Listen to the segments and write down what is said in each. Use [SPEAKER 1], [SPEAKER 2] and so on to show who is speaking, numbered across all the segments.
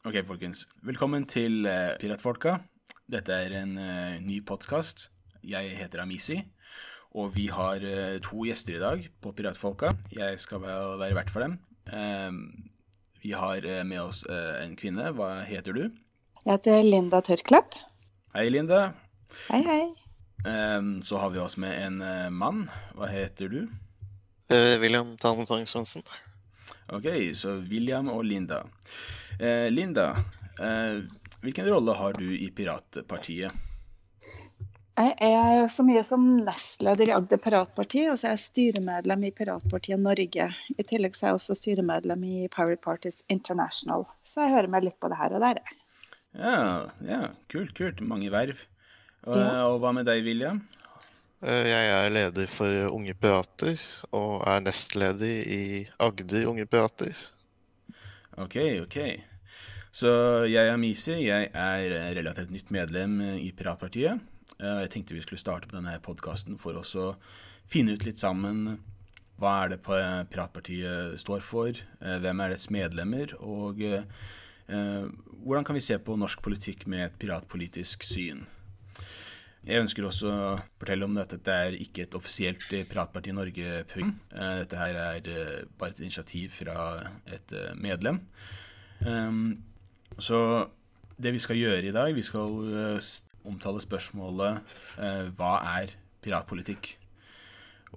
[SPEAKER 1] Ok, folkens. Velkommen til uh, Piratfolka. Dette er en uh, ny podkast. Jeg heter Amisi, og vi har uh, to gjester i dag på Piratfolka. Jeg skal vel være vert for dem. Uh, vi har med oss en kvinne. Hva heter du?
[SPEAKER 2] Jeg heter Linda Tørklapp.
[SPEAKER 1] Hei, Linda.
[SPEAKER 2] Hei, hei.
[SPEAKER 1] Um, så har vi oss med en mann. Hva heter du?
[SPEAKER 3] William Talen Svendsen.
[SPEAKER 1] Ok, så William og Linda. Eh, Linda, eh, hvilken rolle har du i Piratpartiet?
[SPEAKER 2] Jeg er så mye som nestleder i Agder Piratparti, og så er jeg styremedlem i Piratpartiet Norge. I tillegg så er jeg også styremedlem i Pirate Parties International, så jeg hører meg litt på det her og der.
[SPEAKER 1] Ja, ja, kult, kult. Mange verv. Og, ja. og hva med deg, William?
[SPEAKER 3] Eh, jeg er leder for Unge Pirater, og er nestleder i Agder Unge Pirater.
[SPEAKER 1] Ok, ok. Så jeg er Misi. Jeg er relativt nytt medlem i Piratpartiet. Eh, jeg tenkte vi skulle starte på denne podkasten for å finne ut litt sammen hva er det Piratpartiet står for, eh, hvem er dets medlemmer, og eh, hvordan kan vi se på norsk politikk med et piratpolitisk syn. Jeg ønsker også å fortelle om dette. Dette er ikke et offisielt Piratparti Norge-program. Dette her er bare et initiativ fra et medlem. Så det vi skal gjøre i dag, vi skal omtale spørsmålet hva er piratpolitikk?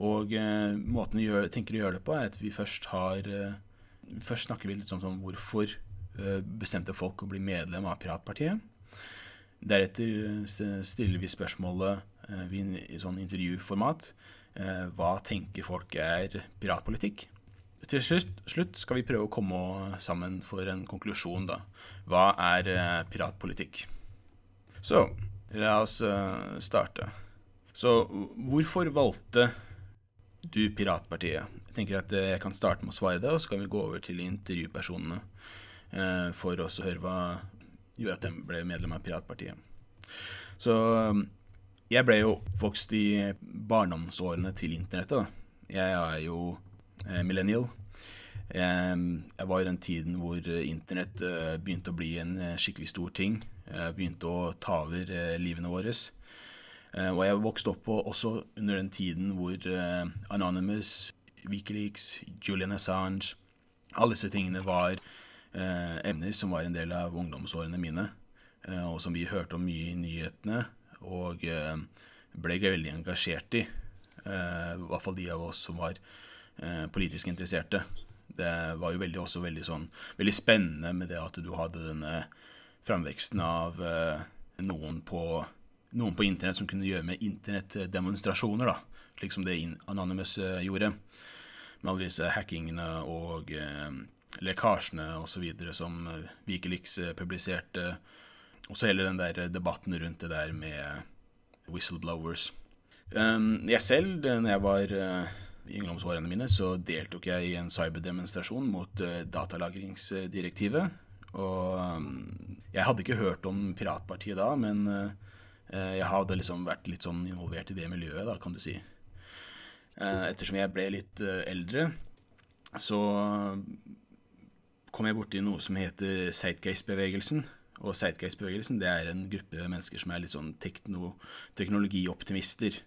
[SPEAKER 1] Og måten vi tenker å gjøre det på, er at vi først har Først snakker vi litt sånn om hvorfor bestemte folk å bli medlem av Piratpartiet. Deretter stiller vi spørsmålet i sånn intervjuformat. Hva tenker folk er piratpolitikk? til slutt, skal vi prøve å komme sammen for en konklusjon, da. Hva er eh, piratpolitikk? Så la oss starte. Så hvorfor valgte du Piratpartiet? Jeg tenker at eh, jeg kan starte med å svare det, og så kan vi gå over til intervjupersonene for å høre hva gjorde at de ble medlem av Piratpartiet. Så um, jeg ble jo oppvokst i barndomsårene til internettet. Da. Jeg er jo Eh, millennial. Jeg var i den tiden hvor eh, internett eh, begynte å bli en skikkelig stor ting. Begynte å ta over livene våre. Og jeg vokste opp også under den tiden hvor Anonymous, Wikileaks, Julian Assange Alle disse tingene var emner som var en del av ungdomsårene mine, og som vi hørte om mye i nyhetene og ble veldig engasjert i. I hvert fall de av oss som var eh, politisk interesserte. Det var jo veldig, også veldig, sånn, veldig spennende med det at du hadde denne framveksten av eh, noen, på, noen, på, internett som kunne gjøre med internettdemonstrasjoner, da, slik som det Anonymous eh, gjorde. Med alle disse hackingene og eh, lekkasjene osv. som eh, Wikileaks publiserte. Og så hele den der debatten rundt det der med whistleblowers. Um, jeg selv, når jeg var i ungdomsårene mine så deltok jeg i en cyberdemonstrasjon mot datalagringsdirektivet. Og um, jeg hadde ikke hørt om Piratpartiet da, men jeg hadde liksom vært litt sånn involvert i det miljøet, da, kan du si. Ettersom jeg ble litt eldre, så kom jeg borti noe som heter Zeitgeist-bevegelsen. Og Zeitgeist-bevegelsen det er en gruppe mennesker som er litt sånn tekno teknologioptimister.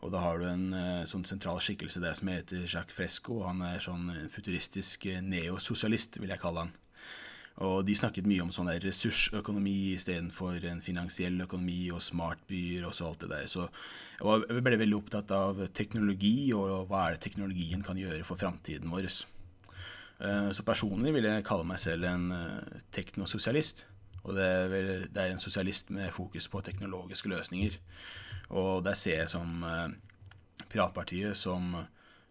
[SPEAKER 1] Og da har du en uh, sånn sentral skikkelse der som heter Jacques Fresco. Han er sånn futuristisk eh, neososialist, vil jeg kalle han. Og de snakket mye om sånn der ressursøkonomi istedenfor en finansiell økonomi og smartbyer og så alt det der. Så jeg ble veldig opptatt av teknologi og hva er det teknologien kan gjøre for framtiden vår. Uh, så personlig vil jeg kalle meg selv en uh, teknososialist. Og det er, vel, det er en sosialist med fokus på teknologiske løsninger. Og der ser jeg som eh, Piratpartiet som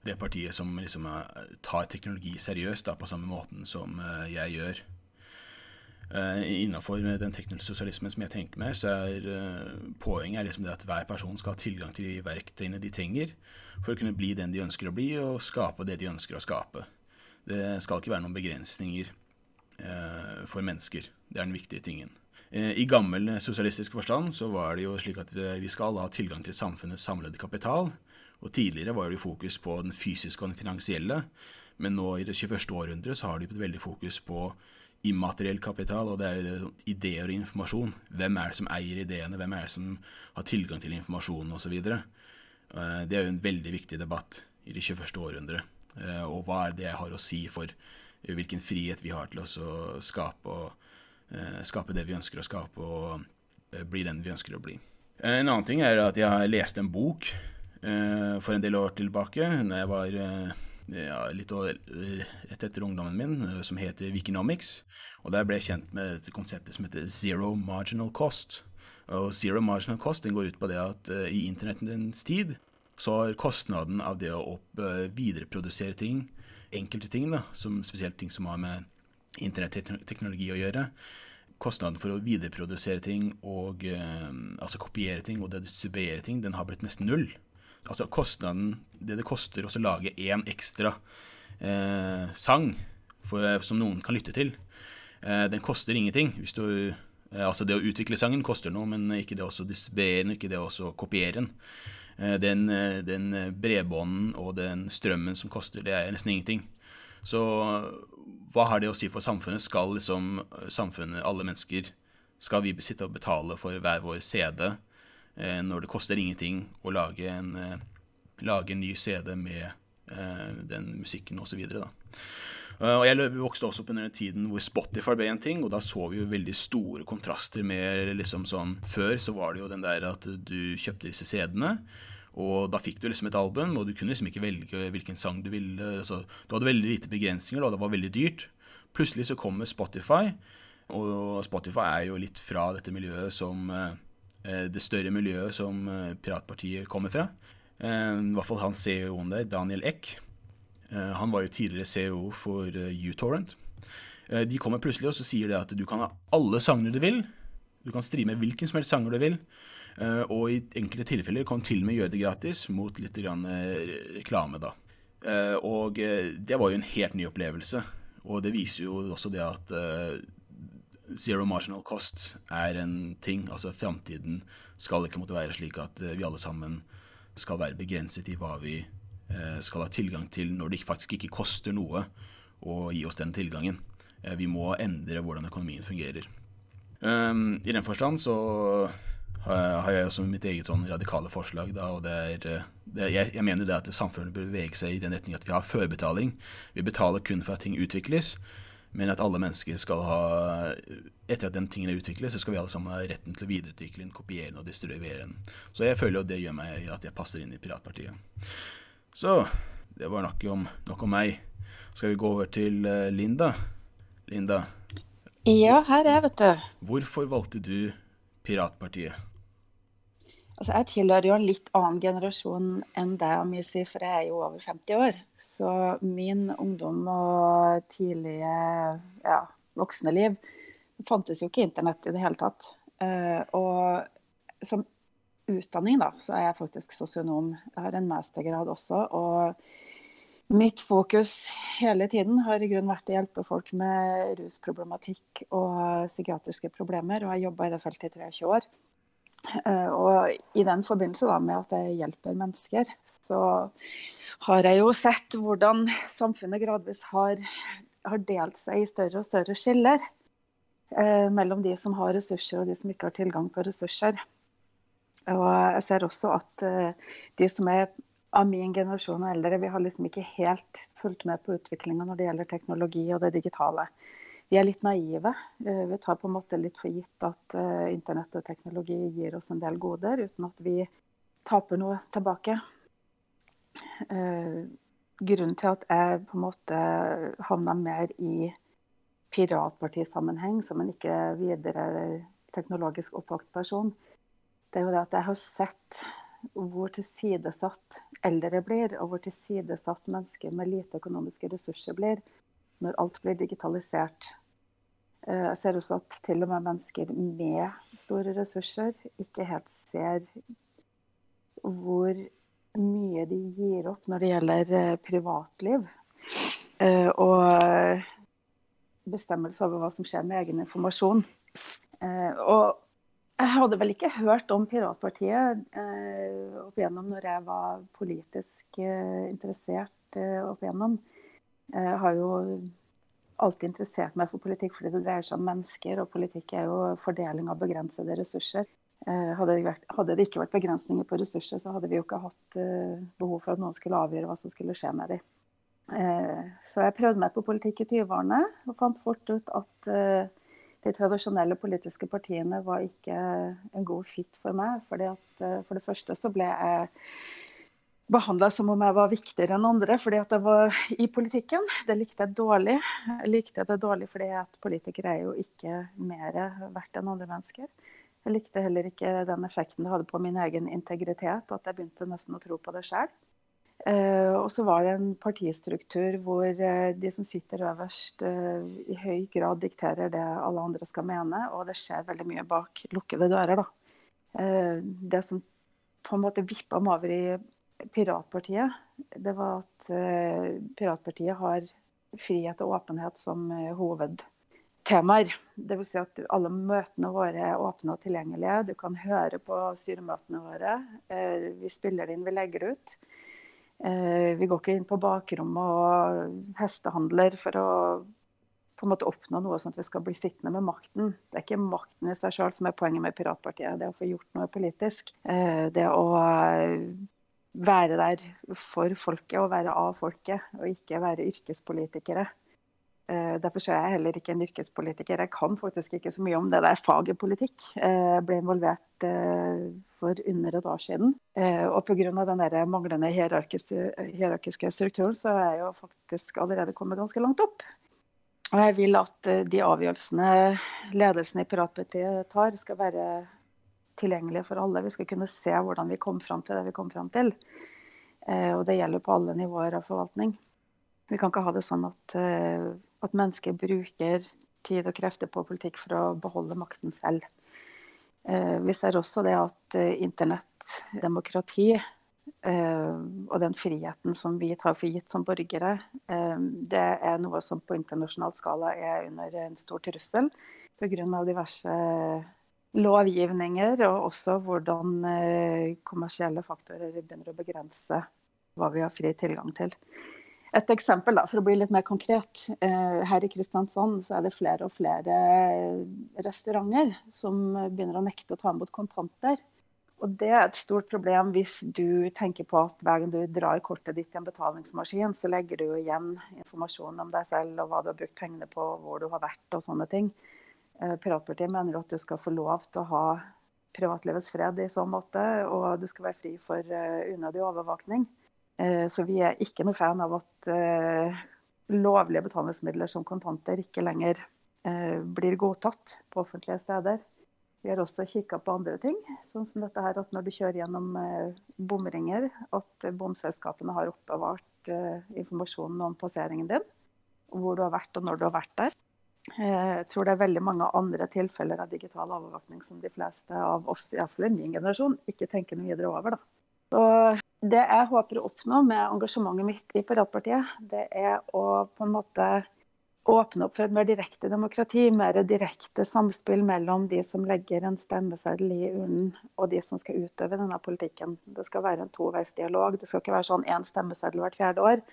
[SPEAKER 1] det partiet som liksom eh, tar teknologi seriøst da, på samme måten som eh, jeg gjør. Innafor den teknososialismen som jeg tenker meg, så er poenget er liksom det at hver person skal ha tilgang til de verktøyene de trenger for å kunne bli den de ønsker å bli, og skape det de ønsker å skape. Det skal ikke være noen begrensninger uh, for mennesker. Det er den viktige tingen. Eh, I gammel sosialistisk forstand så var det jo slik at vi skal ha tilgang til samfunnets samlede kapital. Og Tidligere var det jo fokus på den fysiske og den finansielle, men nå i det 21. århundret så har de et veldig fokus på immateriell kapital, og det er jo ideer og informasjon. Hvem er det som eier ideene, hvem er det som har tilgang til informasjon osv. Eh, det er jo en veldig viktig debatt i det 21. århundret. Eh, og hva er det jeg har å si for hvilken frihet vi har til oss å skape, og, eh, skape det vi ønsker å skape, og bli den vi ønsker å bli. En annen ting er at jeg har lest en bok for en del år tilbake, når jeg var ja, litt rett etter ungdommen min, som heter Wikinomics. Og der ble jeg kjent med et konsept som heter zero marginal cost. Og zero marginal cost den går ut på det at i internettens tid så har kostnaden av det å opp, uh, videreprodusere ting, enkelte ting, da, som spesielt ting som har med internetteknologi å gjøre, kostnaden for å videreprodusere ting og uh, altså kopiere ting og distribuere ting, den har blitt nesten null. Altså kostnaden, det det koster å lage én ekstra sang for, som noen kan lytte til, den koster ingenting. Hvis du Eh, altså Det å utvikle sangen koster noe, men ikke det å distribuere den, ikke det å kopiere den. Eh, den, eh, den bredbånden og den strømmen som koster, det er nesten ingenting. Så hva har det å si for samfunnet? Skal liksom samfunnet, alle mennesker, skal vi sitte og betale for hver vår CD når det koster ingenting å lage en, lage en ny CD med den musikken osv.? Eh, og Jeg vokste også opp under den tiden hvor Spotify ble en ting, og da så vi jo veldig store kontraster med liksom sånn Før så var det jo den der at du kjøpte disse CD-ene, og da fikk du liksom et album, og du kunne liksom ikke velge hvilken sang du ville. Altså, du hadde veldig lite begrensninger, og det var veldig dyrt. Plutselig så kommer Spotify, og Spotify er jo litt fra dette miljøet som eh, det større miljøet som eh, Piratpartiet kommer fra. I hvert fall han CEO-en der, Daniel Eck. Eh, han var jo tidligere CEO for eh, uTorrent. Eh, de kommer plutselig og så sier det at du kan ha alle sanger du vil. Du kan streame hvilken som helst sanger du vil. Og i enkelte tilfeller kan du til og med gjøre det gratis mot litt reklame. da. Og det var jo en helt ny opplevelse. Og det viser jo også det at zero marginal cost er en ting. Altså framtiden skal ikke måtte være slik at vi alle sammen skal være begrenset i hva vi Eh, skal ha tilgang til når det faktisk ikke koster noe å gi oss den tilgangen. Eh, vi må endre hvordan økonomien fungerer. Um, I den forstand så har jeg også mitt eget sånn radikale forslag. Da, og det er, eh, jeg, mener det at samfunnet bør bevege seg i den retning at vi har førbetaling. Vi betaler kun for at ting utvikles, men at alle mennesker skal ha Etter at den tingen er utviklet, så skal vi alle sammen ha retten til å videreutvikle den, kopiere den og distribuere den. Så jeg føler jo det gjør meg at jeg passer inn i piratpartiet. Så det var nok om, nok om meg. Skal vi gå over til uh, Linda? Linda?
[SPEAKER 2] Ja, her er jeg, vet du.
[SPEAKER 1] Hvorfor valgte du Piratpartiet?
[SPEAKER 2] Altså, jeg tilhører jo en litt annen generasjon enn deg, Amisi, for jeg er jo over 50 år. Så min ungdom og tidlige ja, voksne liv fantes jo ikke internett i det hele tatt. Uh, og som utdanning, da, så er jeg faktisk sosionom. Jeg har en mastergrad også. og Mitt fokus hele tiden har i grunnen vært å hjelpe folk med rusproblematikk og psykiatriske problemer, og jeg jobba i det feltet i 23 år. Eh, og i den forbindelse da, med at jeg hjelper mennesker, så har jeg jo sett hvordan samfunnet gradvis har, har delt seg i større og større skiller eh, mellom de som har ressurser og de som ikke har tilgang på ressurser. Og jeg ser også at uh, de som er av min generasjon og eldre, vi har liksom ikke helt fulgt med på utviklinga når det gjelder teknologi og det digitale. Vi er litt naive. Uh, vi tar på en måte litt for gitt at uh, internett og teknologi gir oss en del goder, uten at vi taper noe tilbake. grunnen til at jeg på en måte havna mer i piratpartisammenheng som en ikke videre teknologisk oppvakt person, det er jo det at jeg har sett hvor tilsidesatt eldre blir, og hvor tilsidesatt mennesker med lite økonomiske ressurser blir når alt blir digitalisert. Eh, jeg ser også at til og med mennesker med store ressurser ikke helt ser hvor mye de gir opp når det gjelder eh, privatliv. Eh, og bestemmelse over hva som skjer med egen informasjon. Og jeg hadde vel ikke hørt om Piratpartiet eh, opp igjennom når jeg var politisk eh, interessert eh, opp igjennom. Jeg har jo alltid interessert meg for politikk fordi det dreier seg om mennesker, og politikk er jo fordeling av begrensede ressurser. Eh, hadde det, vært, hadde det, ikke vært begrensninger på ressurser, så hadde vi jo ikke hatt uh, behov for at noen skulle avgjøre hva som skulle skje med dem. Uh, så jeg prøvde meg på politikk i 20-årene og fant fort ut at de tradisjonelle politiske partiene var ikke en god fit for meg. Fordi at, for det første så ble jeg behandla som om jeg var viktigere enn andre fordi at jeg var i politikken. Det likte jeg dårlig. Jeg likte det dårlig fordi at politikere er jo ikke mer verdt enn andre mennesker. Jeg likte heller ikke den effekten det hadde på min egen integritet, at jeg begynte nesten å tro på det sjøl. Uh, og så var det en partistruktur hvor uh, de som sitter øverst, uh, i høy grad dikterer det alle andre skal mene, og det skjer veldig mye bak lukkede dører. da. det som på en måte vippa meg over i Piratpartiet, det var at Piratpartiet har frihet og åpenhet som hoved temaer. Dvs. Si at alle møtene våre er åpne og tilgjengelige. Du kan høre på styremøtene våre. Eh, vi spiller det inn, vi legger det ut. Eh, vi går ikke inn på bakrommet og hestehandler for å på en måte oppnå noe sånn at vi skal bli sittende med makten. Det er ikke makten i seg sjøl som er poenget med Piratpartiet, det å få gjort noe politisk. Eh, det å være der for folket og være av folket, og ikke være yrkespolitikere. Eh, derfor er jeg heller ikke en yrkespolitiker. Jeg kan faktisk ikke så mye om det der faget politikk. Eh, jeg ble involvert eh, for under et år siden. Og pga. den der manglende hierarkiske, strukturen, så er jeg jo faktisk allerede kommet ganske langt opp. Og jeg vil at de avgjørelsene ledelsen i Piratpartiet tar, skal være tilgjengelige for alle. Vi skal kunne se hvordan vi kom fram til det vi kom fram til. Og det gjelder på alle nivåer av forvaltning. Vi kan ikke ha det sånn at at mennesker bruker tid og krefter på politikk for å beholde makten selv. Eh, vi ser også det at eh, internett, demokrati eh, og den friheten som vi tar for gitt som borgere, det er noe som på internasjonal skala er under en stor trussel pga. diverse lovgivninger, og også hvordan kommersielle faktorer begynner å begrense hva vi har fri tilgang til. Et eksempel, da, for å bli litt mer konkret. Eh, her i Kristiansand så er det flere og flere restauranter som begynner å nekte å ta imot kontanter. Og Det er et stort problem hvis du tenker på at hver gang du drar kortet ditt i en betalingsmaskin, så legger du igjen informasjon om deg selv og hva du har brukt pengene på, hvor du har vært og sånne ting. Eh, Piratpartiet mener at du skal få lov til å ha privatlivets fred i så måte, og du skal være fri for eh, unødig overvåkning. Eh, så vi er ikke noe fan av at eh, lovlige betalingsmidler som kontanter ikke lenger eh, blir godtatt på offentlige steder. Vi har også kikka på andre ting, sånn som dette her at når du kjører gjennom bomringer, at bomselskapene har oppbevart informasjonen om passeringen din, hvor du har vært og når du har vært der. Jeg tror det er veldig mange andre tilfeller av digital overvåkning som de fleste av oss, iallfall i min generasjon, ikke tenker noe videre over. Da. Så det jeg håper å oppnå med engasjementet mitt i Paratpartiet, det er å på en måte åpne opp for et mer direkte demokrati, mer direkte samspill mellom de som legger en stemmeseddel i urnen, og de som skal utøve denne politikken. Det skal være en toveisdialog. Det skal ikke være sånn én stemmeseddel hvert fjerde år.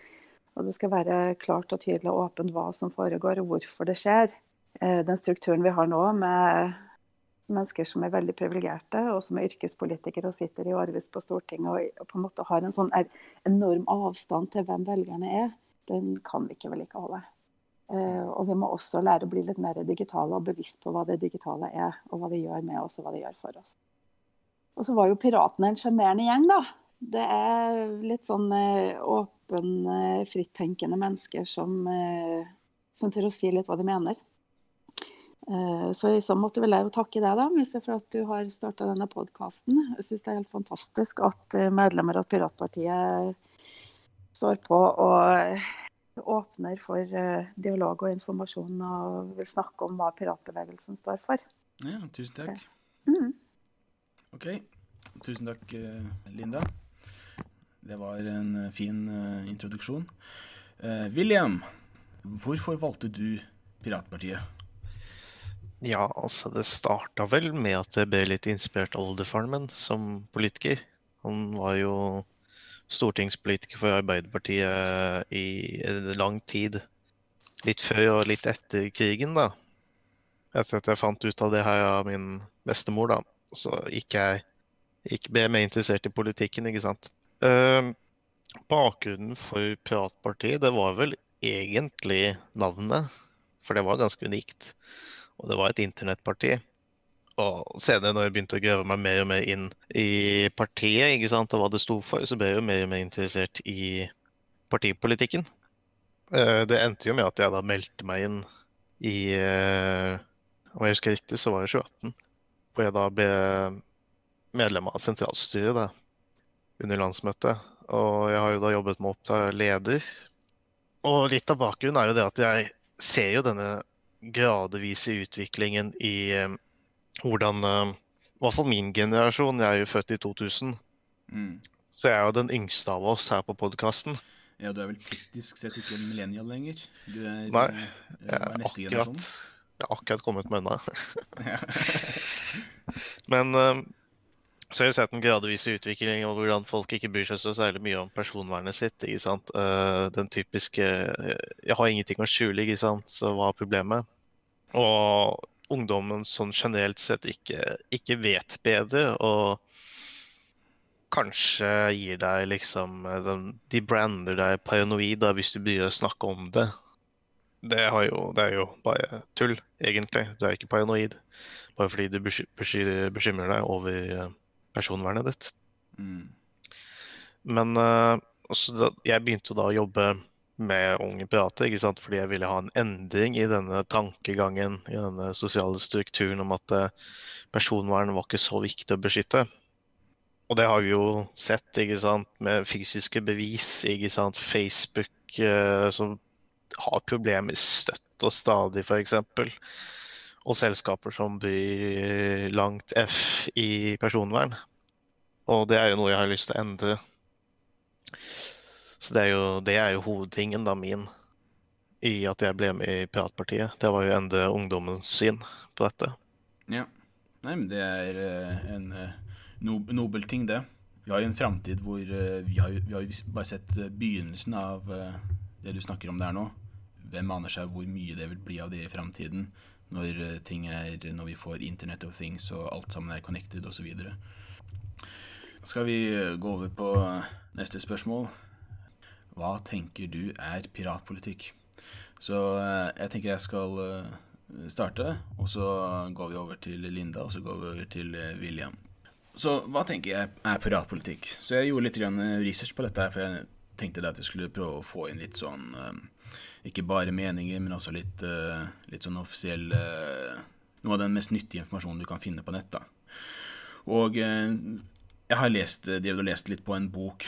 [SPEAKER 2] Og det skal være klart og tydelig og åpent hva som foregår, og hvorfor det skjer. Eh, den strukturen vi har nå med mennesker som er veldig privilegerte, og som er yrkespolitikere og sitter i årevis på Stortinget og, på en måte har en sånn enorm avstand til hvem velgerne er, den kan vi ikke vedlikeholde. Uh, og vi må også lære å bli litt mer digitale og bevisst på hva det digitale er, og hva det gjør med oss og hva det gjør for oss. Og så var jo Piratene en sjarmerende gjeng, da. Det er litt sånn uh, åpen, uh, frittenkende mennesker som, som tør å si litt hva de mener. Eh, så i så måte vil jeg jo takke deg, da, Misse, for at du har starta denne podkasten. Jeg syns det er helt fantastisk at eh, medlemmer av Piratpartiet står på og åpner for eh, dialog og informasjon og vil snakke om hva piratbevegelsen står for.
[SPEAKER 1] Ja, tusen takk.
[SPEAKER 2] Mm.
[SPEAKER 1] OK. Tusen takk, Linda. Det var en fin introduksjon. William, hvorfor valgte du Piratpartiet?
[SPEAKER 3] Ja, altså det starta vel med at jeg ble litt inspirert av oldefaren min som politiker. Han var jo stortingspolitiker for Arbeiderpartiet i lang tid. litt før og litt etter krigen, da. Etter at jeg fant ut av det her av min bestemor, da, så gikk jeg ikke ble mer interessert i politikken, ikke sant. Uh, bakgrunnen for Piratpartiet, det var vel egentlig navnet, for det var ganske unikt. Og det var et internettparti. Og senere, når jeg begynte å grave meg mer og mer inn i partiet ikke sant, og hva det sto for, så ble jeg jo mer og mer interessert i partipolitikken. Uh, det endte jo med at jeg da meldte meg inn i uh, Om jeg husker riktig, så var det 2018. Hvor jeg da ble medlem av sentralstyret da, under landsmøtet. Og jeg har jo da jobbet med å oppta leder. Og litt av bakgrunnen er jo det at jeg ser jo denne gradvise utviklingen i eh, hvordan eh, I hvert fall min generasjon, jeg er jo født i 2000, mm. så jeg er jo den yngste av oss her på podkasten.
[SPEAKER 1] Ja, du er vel teknisk sett ikke en millennial lenger? Du er,
[SPEAKER 3] Nei, eh, jeg er, neste akkurat, generasjon. Jeg har akkurat kommet meg unna. Men um, så har jeg sett en gradvis utvikling og hvordan folk ikke bryr seg så særlig mye om personvernet sitt. ikke sant? Den typiske 'jeg har ingenting å skjule', ikke sant? så hva er problemet? Og ungdommen sånn generelt sett ikke, ikke vet bedre, og kanskje gir deg liksom eh, De brander deg paranoid da, hvis du begynner å snakke om det. Det, jo, det, er jo bare tull, egentlig. Du er ikke paranoid bare fordi du bekymrer deg over personvernet ditt. Mm. Men uh, da, jeg begynte da å jobbe med Unge Pirater ikke sant? fordi jeg ville ha en endring i denne tankegangen, i denne sosiale strukturen om at uh, personvern var ikke så viktig å beskytte. Og det har vi jo sett, ikke sant, med fysiske bevis. ikke sant, Facebook eh, som har problemer støtt og stadig, f.eks og selskaper som byr langt F i personvern. Og det er jo noe jeg har lyst til å endre. Så det er jo, det er jo hovedtingen da min i at jeg ble med i Piratpartiet. Det var jo å endre ungdommens syn på dette.
[SPEAKER 1] Ja. Nei, men det er uh, en no nobel ting, det. Vi har jo en framtid hvor vi, har, vi, har, jo bare sett begynnelsen av det du snakker om der nå. Hvem aner seg hvor mye det vil bli av det i framtiden? når, eh, ting er, når vi får Internet of Things og alt sammen er connected osv. Skal vi eh, gå over på neste spørsmål? Hva tenker du er piratpolitikk? Så eh, jeg tenker jeg skal starte, og så går vi over til Linda, og så går vi over til William. Så hva tenker jeg er piratpolitikk? Så jeg gjorde litt research på dette, for jeg tenkte at vi skulle prøve å få inn litt sånn ikke bare meninger, men også litt, litt sånn offisiell Noe av den mest nyttige informasjonen du kan finne på nett. da. Og jeg har lest, lest litt på en bok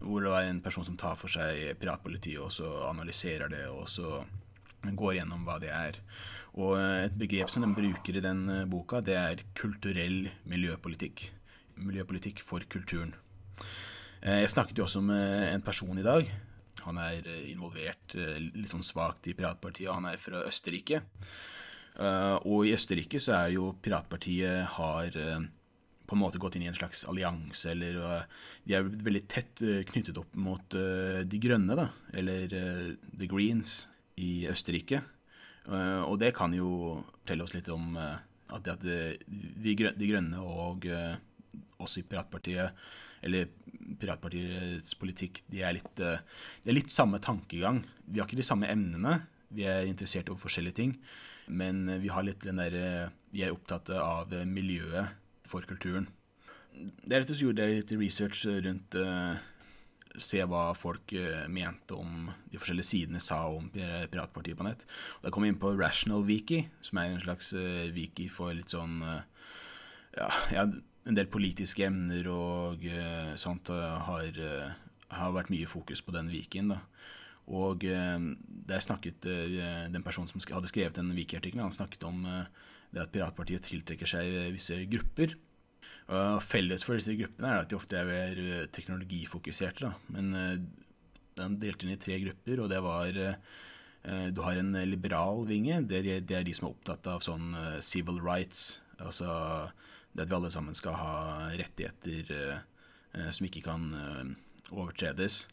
[SPEAKER 1] hvor det er en person som tar for seg piratpolitiet, og så analyserer det, og så går gjennom hva det er. Og et begrep som de bruker i den boka, det er kulturell miljøpolitikk. Miljøpolitikk for kulturen. Jeg snakket jo også med en person i dag han er eh, involvert eh, litt sånn svakt i Piratpartiet, han er fra Østerrike. Eh, og i Østerrike så er jo Piratpartiet har på en måte gått inn i en slags allianse, eller de er veldig tett knyttet opp mot De grønne, da, eller The Greens i Østerrike. Og det kan jo telle oss litt om at, at De grønne og oss i Piratpartiet eller Piratpartiets politikk, de er litt, de det er litt samme tankegang. Vi har ikke de samme emnene. Vi er interessert i forskjellige ting. Men vi har litt den der, eh, vi er opptatt av miljøet for kulturen. Deretter så gjorde jeg litt research rundt uh, se hva folk uh, mente om de forskjellige sidene sa om Piratpartiet på nett. Og Da kom jeg inn på Rational Wiki, som er en slags uh, wiki for litt sånn ja, ja, en del politiske emner og sånt har, har, vært mye fokus på den Viken. da. Og der snakket den personen som hadde skrevet den Viki-artikkelen, han snakket om det at Piratpartiet tiltrekker seg visse grupper. Og felles for disse gruppene er at de ofte er teknologifokuserte. Da. Men den delte inn i tre grupper, og det var Du har en liberal vinge. Det er, de som er opptatt av sånn civil rights. Altså det at vi alle sammen skal ha rettigheter eh, som ikke kan eh, overtredes.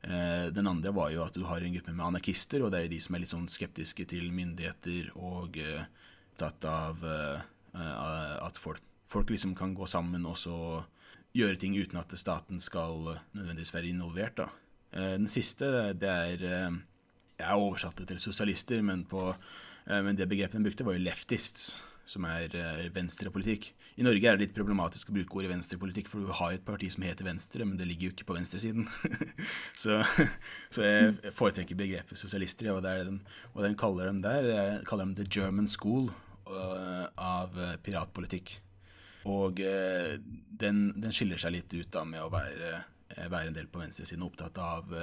[SPEAKER 1] Den andre var jo at du har en gruppe med anarkister, og det er de som er litt sånn skeptiske til myndigheter og opptatt av at folk, folk liksom kan gå sammen og så gjøre ting uten at staten skal nødvendigvis være involvert. da. Den siste, det er Jeg oversatte til sosialister, men, på, men det begrepet den brukte, var jo leftists som er venstrepolitikk. I Norge er det litt problematisk å bruke ordet venstrepolitikk, for du har et parti som heter Venstre, men det ligger jo ikke på venstresiden. så, så, jeg foretrekker begrepet sosialister, og, det er den, og den kaller dem der jeg kaller dem The German School av uh, piratpolitikk. Og den, den, skiller seg litt ut da med å være, være en del på venstresiden, opptatt av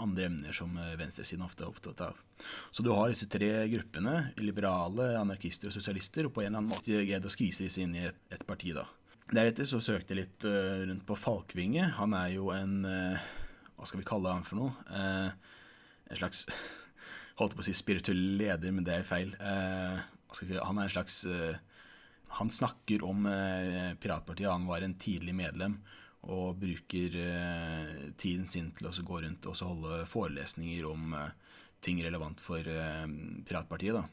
[SPEAKER 1] andre emner som eh, venstresiden ofte er opptatt av. Så du har disse tre gruppene, liberale, anarkister og sosialister, og på en eller annen måte greid å skvise disse inn i et, et, parti. da. Deretter så søkte jeg litt rundt på Falkvinge. Han er jo en Hva skal vi kalle han for noe? En slags Holdt på å si spirituell leder, men det er feil. Han er en slags Han snakker om Piratpartiet. Han var en tidlig medlem og bruker eh, tiden sin til å gå rundt og holde forelesninger om eh, ting relevant for eh, Piratpartiet. Da.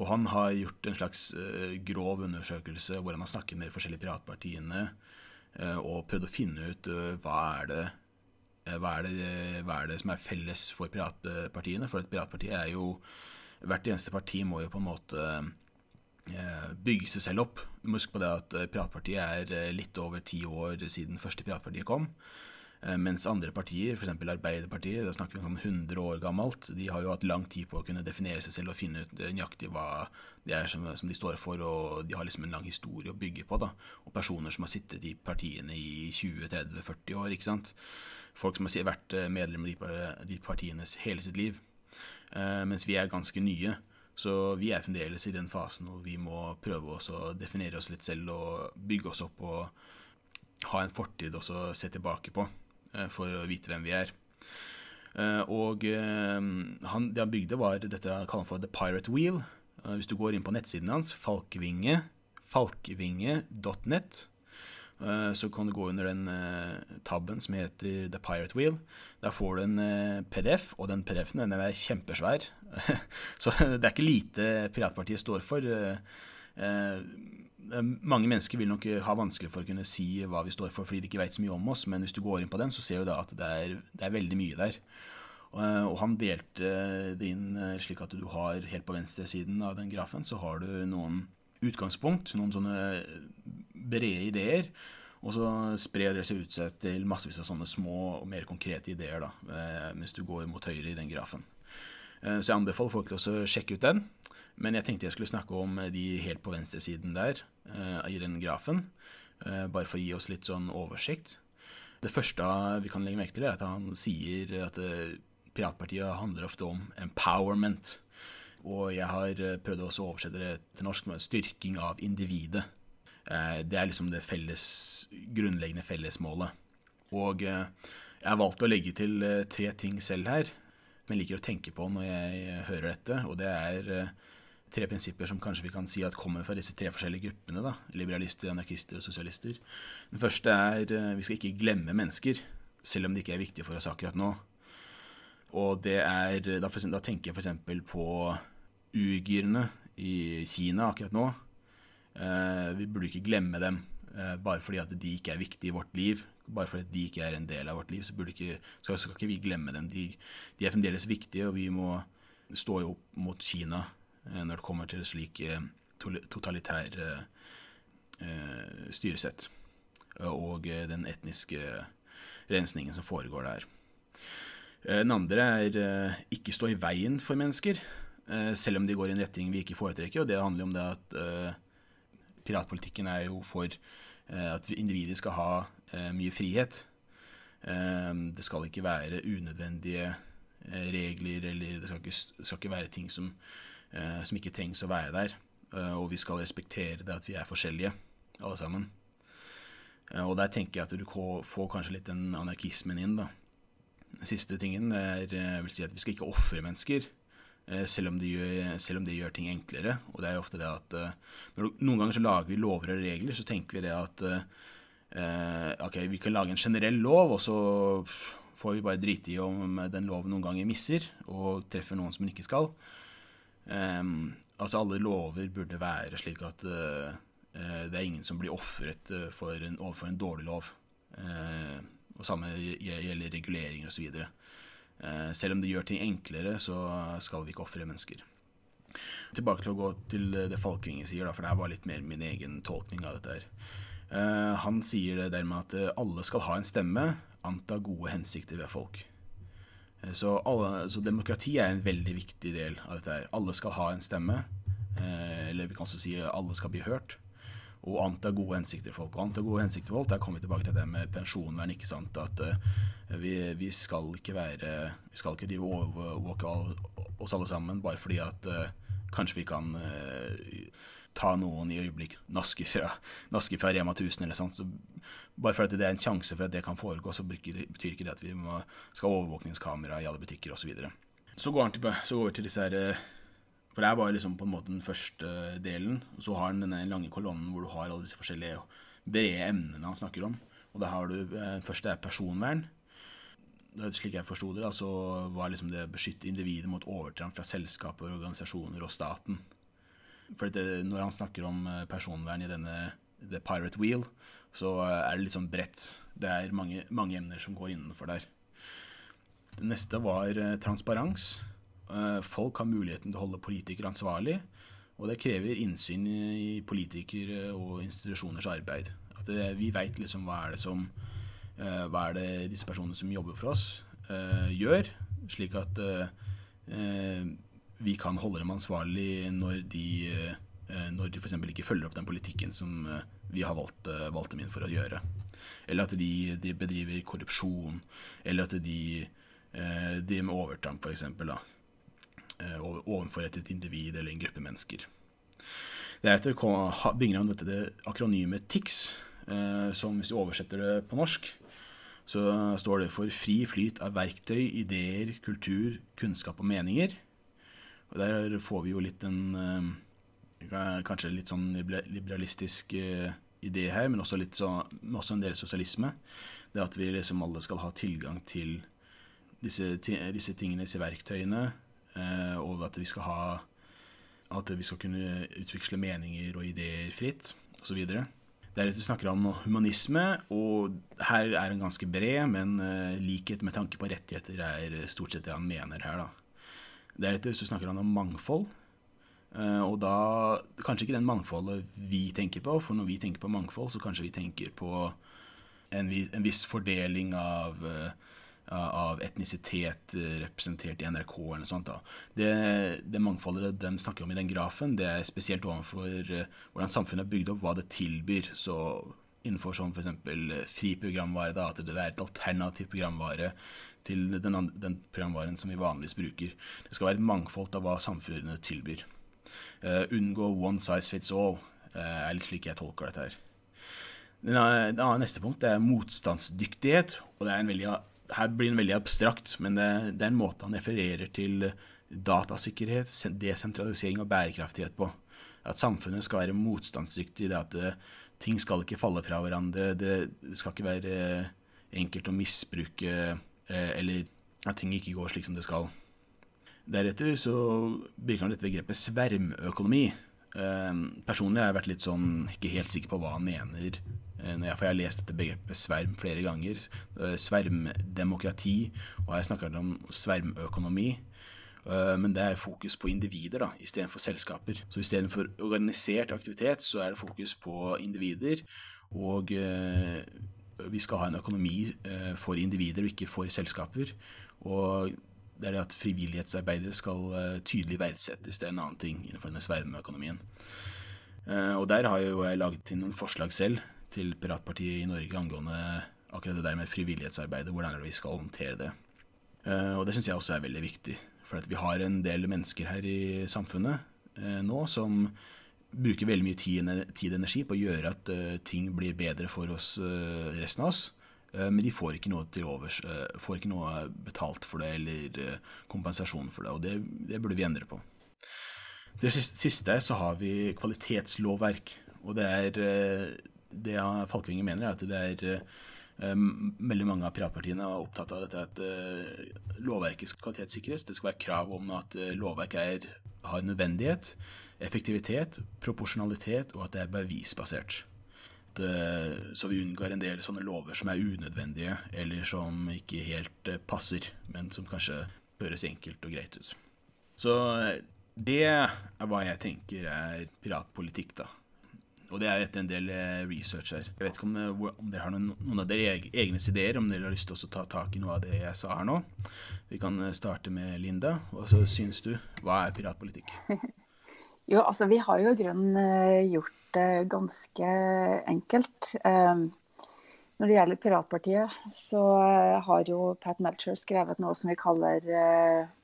[SPEAKER 1] Og han har gjort en slags eh, grov undersøkelse hvor han har snakket med de forskjellige piratpartiene eh, og prøvd å finne ut eh, hva er det hva er, det, hva er det som er felles for piratpartiene? For et piratparti er jo Hvert eneste parti må jo på en måte Eh, bygge seg selv opp. Du må huske på det at eh, Piratpartiet er eh, litt over ti år siden første Piratpartiet kom. Mens andre partier, f.eks. Arbeiderpartiet, da snakker vi om 100 sånn år gammelt, de har jo hatt lang tid på å kunne definere seg selv og finne ut nøyaktig hva det er som, som, de står for, og de har liksom en lang historie å bygge på. da, Og personer som har sittet i partiene i 20-30-40 år. ikke sant? Folk som har vært medlem av de partiene hele sitt liv. Mens vi er ganske nye. Så vi er fremdeles i den fasen hvor vi må prøve oss å definere oss litt selv og bygge oss opp og ha en fortid å se tilbake på eh, for å vite hvem vi er. Eh, og eh, han, det han bygde, var dette han kaller for The Pirate Wheel. Hvis du går inn på nettsiden hans, falkvinge, falkvinge.net, Eh, så kan du gå under den uh, tabben som heter The Pirate Wheel. Der får du en uh, PDF, og den PDF-en den er kjempesvær. så det er ikke lite Piratpartiet står for. mange mennesker vil nok ha vanskelig for å kunne si hva vi står for fordi de ikke vet så mye om oss, men hvis du går inn på den, så ser du da at det er, det er veldig mye der. Og han delte det inn slik at du har helt på venstresiden av den grafen så har du noen utgangspunkt, noen sånne brede ideer. Og så sprer det seg ut seg til massevis av sånne små og mer konkrete ideer da, eh, mens du går mot høyre i den grafen. Eh, så jeg anbefaler folk til å sjekke ut den. Men jeg tenkte jeg skulle snakke om de helt på venstresiden der eh, i den grafen. Bare for å gi oss litt sånn oversikt. Det første vi kan legge merke til, er at han sier at Piratpartiet handler ofte om empowerment. Og jeg har prøvd å oversette det til norsk med styrking av individet. Eh, det er liksom det felles, grunnleggende fellesmålet. Og eh, jeg har valgt å legge til eh, tre ting selv her, men liker å tenke på når jeg hører dette. Og det er tre prinsipper som kanskje vi kan si at kommer fra disse tre forskjellige gruppene. da, Liberalister, anarkister og sosialister. Den første er vi skal ikke glemme mennesker, selv om det ikke er viktig for oss akkurat nå. Og det er, da, for, da tenker jeg f.eks. på uigyrene i Kina akkurat nå. Eh, vi burde ikke glemme dem eh, bare fordi at de ikke er viktige i vårt liv. Bare fordi de ikke er en del av vårt liv, så, ikke, så skal ikke vi glemme dem. De, de, er fremdeles viktige, og vi må stå opp mot Kina eh, når det kommer til slik totalitær styresett og den etniske rensningen som foregår der. Den andre er ikke stå i veien for mennesker, selv om de går i en retning vi ikke foretrekker. og Det handler om det at piratpolitikken er jo for eh, at individet skal ha eh, mye frihet. Eh, det skal ikke være unødvendige regler, eller det skal ikke, skal ikke være ting som, som, ikke trengs å være der. og vi skal respektere det at vi er forskjellige, alle sammen. og der tenker jeg at du får kanskje litt den anarkismen inn, da. Siste tingen er, vil si at vi skal ikke ofre mennesker. Eh, selv om, gjør, selv om, det gjør, ting enklere. Og det er jo ofte det at eh, når, Noen ganger så lager vi lover og regler, så tenker vi det at eh, ok, vi kan lage en generell lov, og så får vi bare drite i om den loven noen ganger misser og treffer noen som den ikke skal. Um, altså Alle lover burde være slik at uh, det er ingen som blir ofret overfor en dårlig lov. Uh, og samme gjelder reguleringer osv. Uh, selv om det gjør ting enklere, så skal vi ikke ofre mennesker. Tilbake til å gå til det Falkvinge sier, da, for det her var litt mer min egen tolkning av dette. her. Uh, han sier det dermed at alle skal ha en stemme, anta gode hensikter ved folk. Så, alle, så, demokrati er en veldig viktig del av dette. her. Alle skal ha en stemme, eller vi kan også si alle skal bli hørt. Og anta gode hensikter folk. Og anta gode hensikter folk, Der kommer vi tilbake til det med pensjonvern. ikke sant? At vi, vi, skal ikke være Vi skal ikke drive overvåke oss alle sammen bare fordi at kanskje vi kan ta noen i øyeblikk, naske fra, naske fra Rema 1000 eller sånt. Så bare fordi det er en sjanse for at det kan foregå, så betyr, ikke det at vi må, skal ha overvåkningskamera i alle butikker osv. Så, videre. så går han til, vi til disse her For det er bare liksom på en måte den første delen. Og så har han denne lange kolonnen hvor du har alle disse forskjellige brede emnene han snakker om. Og da har du eh, Først er personvern. Slik jeg forsto det, da, så var liksom det å beskytte individet mot overtramp fra selskaper, organisasjoner og staten. For det, når han snakker om eh, personvern i denne The Pirate Wheel, så eh, er det litt sånn bredt. Det er mange, mange emner som går innenfor der. Det neste var transparens. Folk har muligheten til å holde politikere ansvarlig, og det krever innsyn i politikere og institusjoners arbeid. At vi veit liksom hva er det som Hva er det disse personene som jobber for oss, gjør, slik at vi kan holde dem ansvarlig når de, eh, når de f.eks. ikke følger opp den politikken som eh, vi har valgt, eh, valgt dem inn for å gjøre. Eller at de, de bedriver korrupsjon, eller at de driver med overtramp, f.eks. Overfor et individ eller en gruppe mennesker. Deretter bringer han dette det akronymet TIX, som hvis du oversetter det på norsk, så står det for fri flyt av verktøy, ideer, kultur, kunnskap og meninger og Der får vi jo litt en eh, Kanskje litt sånn liberalistisk eh, idé her, men også, litt så, også en del sosialisme. Det at vi liksom alle skal ha tilgang til disse, disse tingene, disse verktøyene, eh, og at vi skal ha At vi skal kunne utveksle meninger og ideer fritt, osv. Deretter snakker han om humanisme, og her er han ganske bred, men likhet med tanke på rettigheter er stort sett det han mener her. da. Deretter så snakker han om mangfold. Uh, og da kanskje ikke den mangfoldet vi tenker på, for når vi tenker på mangfold, så kanskje vi tenker på en viss fordeling av, uh, av etnisitet uh, representert i NRK eller noe sånt. Da. Det, det mangfoldet de snakker om i den grafen, det er spesielt overfor hvordan samfunnet er bygd opp, hva det tilbyr. Så innenfor sånn f.eks. fri programvare, da, at det er et alternativ programvare til den, den, programvaren som vi vanligvis bruker. Det skal være et mangfold av hva samfunnet tilbyr. Uh, unngå one size fits all uh, er litt slik jeg tolker dette her. Det neste punkt er motstandsdyktighet. og det er en veldig, Her blir den veldig abstrakt, men det, det er en måte han refererer til datasikkerhet, desentralisering og bærekraftighet på. At samfunnet skal være motstandsdyktig. det at uh, ting skal ikke falle fra hverandre. Det, det skal ikke være enkelt å misbruke Eh, eller at ting ikke går slik som det skal. Deretter så bruker han dette begrepet svermøkonomi. Eh, personlig har jeg vært litt sånn ikke helt sikker på hva han mener. Eh, jeg, for jeg har lest dette begrepet sverm flere ganger. Svermdemokrati, og her snakker om svermøkonomi. Men det er fokus på individer da, istedenfor selskaper. Så istedenfor organisert aktivitet, så er det fokus på individer. Og vi skal ha en økonomi eh, for individer og ikke for selskaper. Og det er det at frivillighetsarbeidet skal eh, tydelig verdsettes. Det er en annen ting innenfor denne sverdmøkonomien. Eh, og der har jo jeg laget inn noen forslag selv til Piratpartiet i Norge angående akkurat det der med frivillighetsarbeidet, hvordan vi skal håndtere det. Og det syns jeg også er veldig viktig. For vi har en del mennesker her i samfunnet nå som bruker veldig mye tid, og energi på å gjøre at uh, ting blir bedre for oss, resten av oss. Men de får ikke noe til overs, får ikke noe betalt for det eller kompensasjon for det. Og det, det, burde vi endre på. Det siste så har vi kvalitetslovverk. Og det er det Falkvinge mener, er at det er Um, veldig mange av piratpartiene er opptatt av dette at uh, lovverket skal kvalitetssikres. Det skal være krav om at uh, lovverket er, har nødvendighet, effektivitet, proporsjonalitet, og at det er bevisbasert. Så vi unngår en del sånne lover som er unødvendige, eller som ikke helt passer, men som kanskje høres enkelt og greit ut. Så det er hva jeg tenker er piratpolitikk, da. Og det er etter en del eh, research her. Jeg vet ikke om, eh, om dere har noen, noen, av dere egne ideer, om dere har lyst til å ta tak i noe av det jeg sa her nå. Vi kan eh, starte med Linda. Hva syns du? Hva er piratpolitikk?
[SPEAKER 2] jo, altså vi har jo i grunnen gjort det ganske enkelt. Når det gjelder Piratpartiet, så har jo Pat Melcher skrevet noe som vi kaller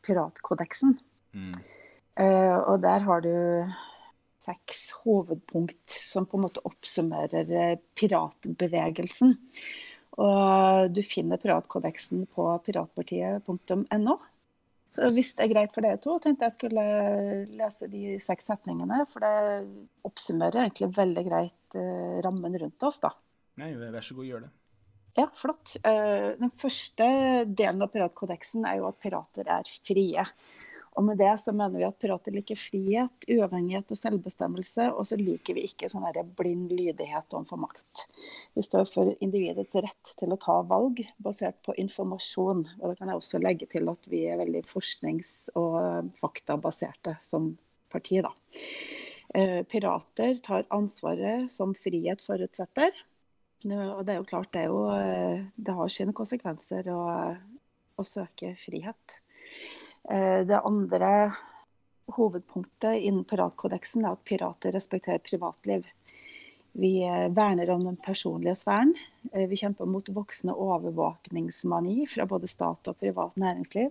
[SPEAKER 2] Piratkodeksen. Mm. Og der har du seks hovedpunkt som på en måte oppsummerer eh, piratbevegelsen. Og du finner piratkodeksen på piratpartiet.no. Så hvis det er greit for dere to, tenkte jeg skulle lese de seks setningene. For det oppsummerer egentlig veldig greit uh, rammen rundt oss, da.
[SPEAKER 1] Nei, vær så god, gjør det.
[SPEAKER 2] Ja, flott. Uh, den første delen av piratkodeksen er jo at pirater er frie. Og med det så mener vi at pirater liker frihet, uavhengighet og selvbestemmelse, og så liker vi ikke sånn blind lydighet overfor makt. Vi står for individets rett til å ta valg basert på informasjon. Og da kan jeg også legge til at vi er veldig forsknings- og faktabaserte som parti, da. Eh, pirater tar ansvaret som frihet forutsetter. Og det er jo klart, det, er jo, eh, det har sine konsekvenser å, å søke frihet. Eh, det andre hovedpunktet innen piratkodeksen er at pirater respekterer privatliv. Vi eh, verner om den personlige sfæren. Eh, vi kjemper mot voksende overvåkningsmani fra både stat og privat næringsliv.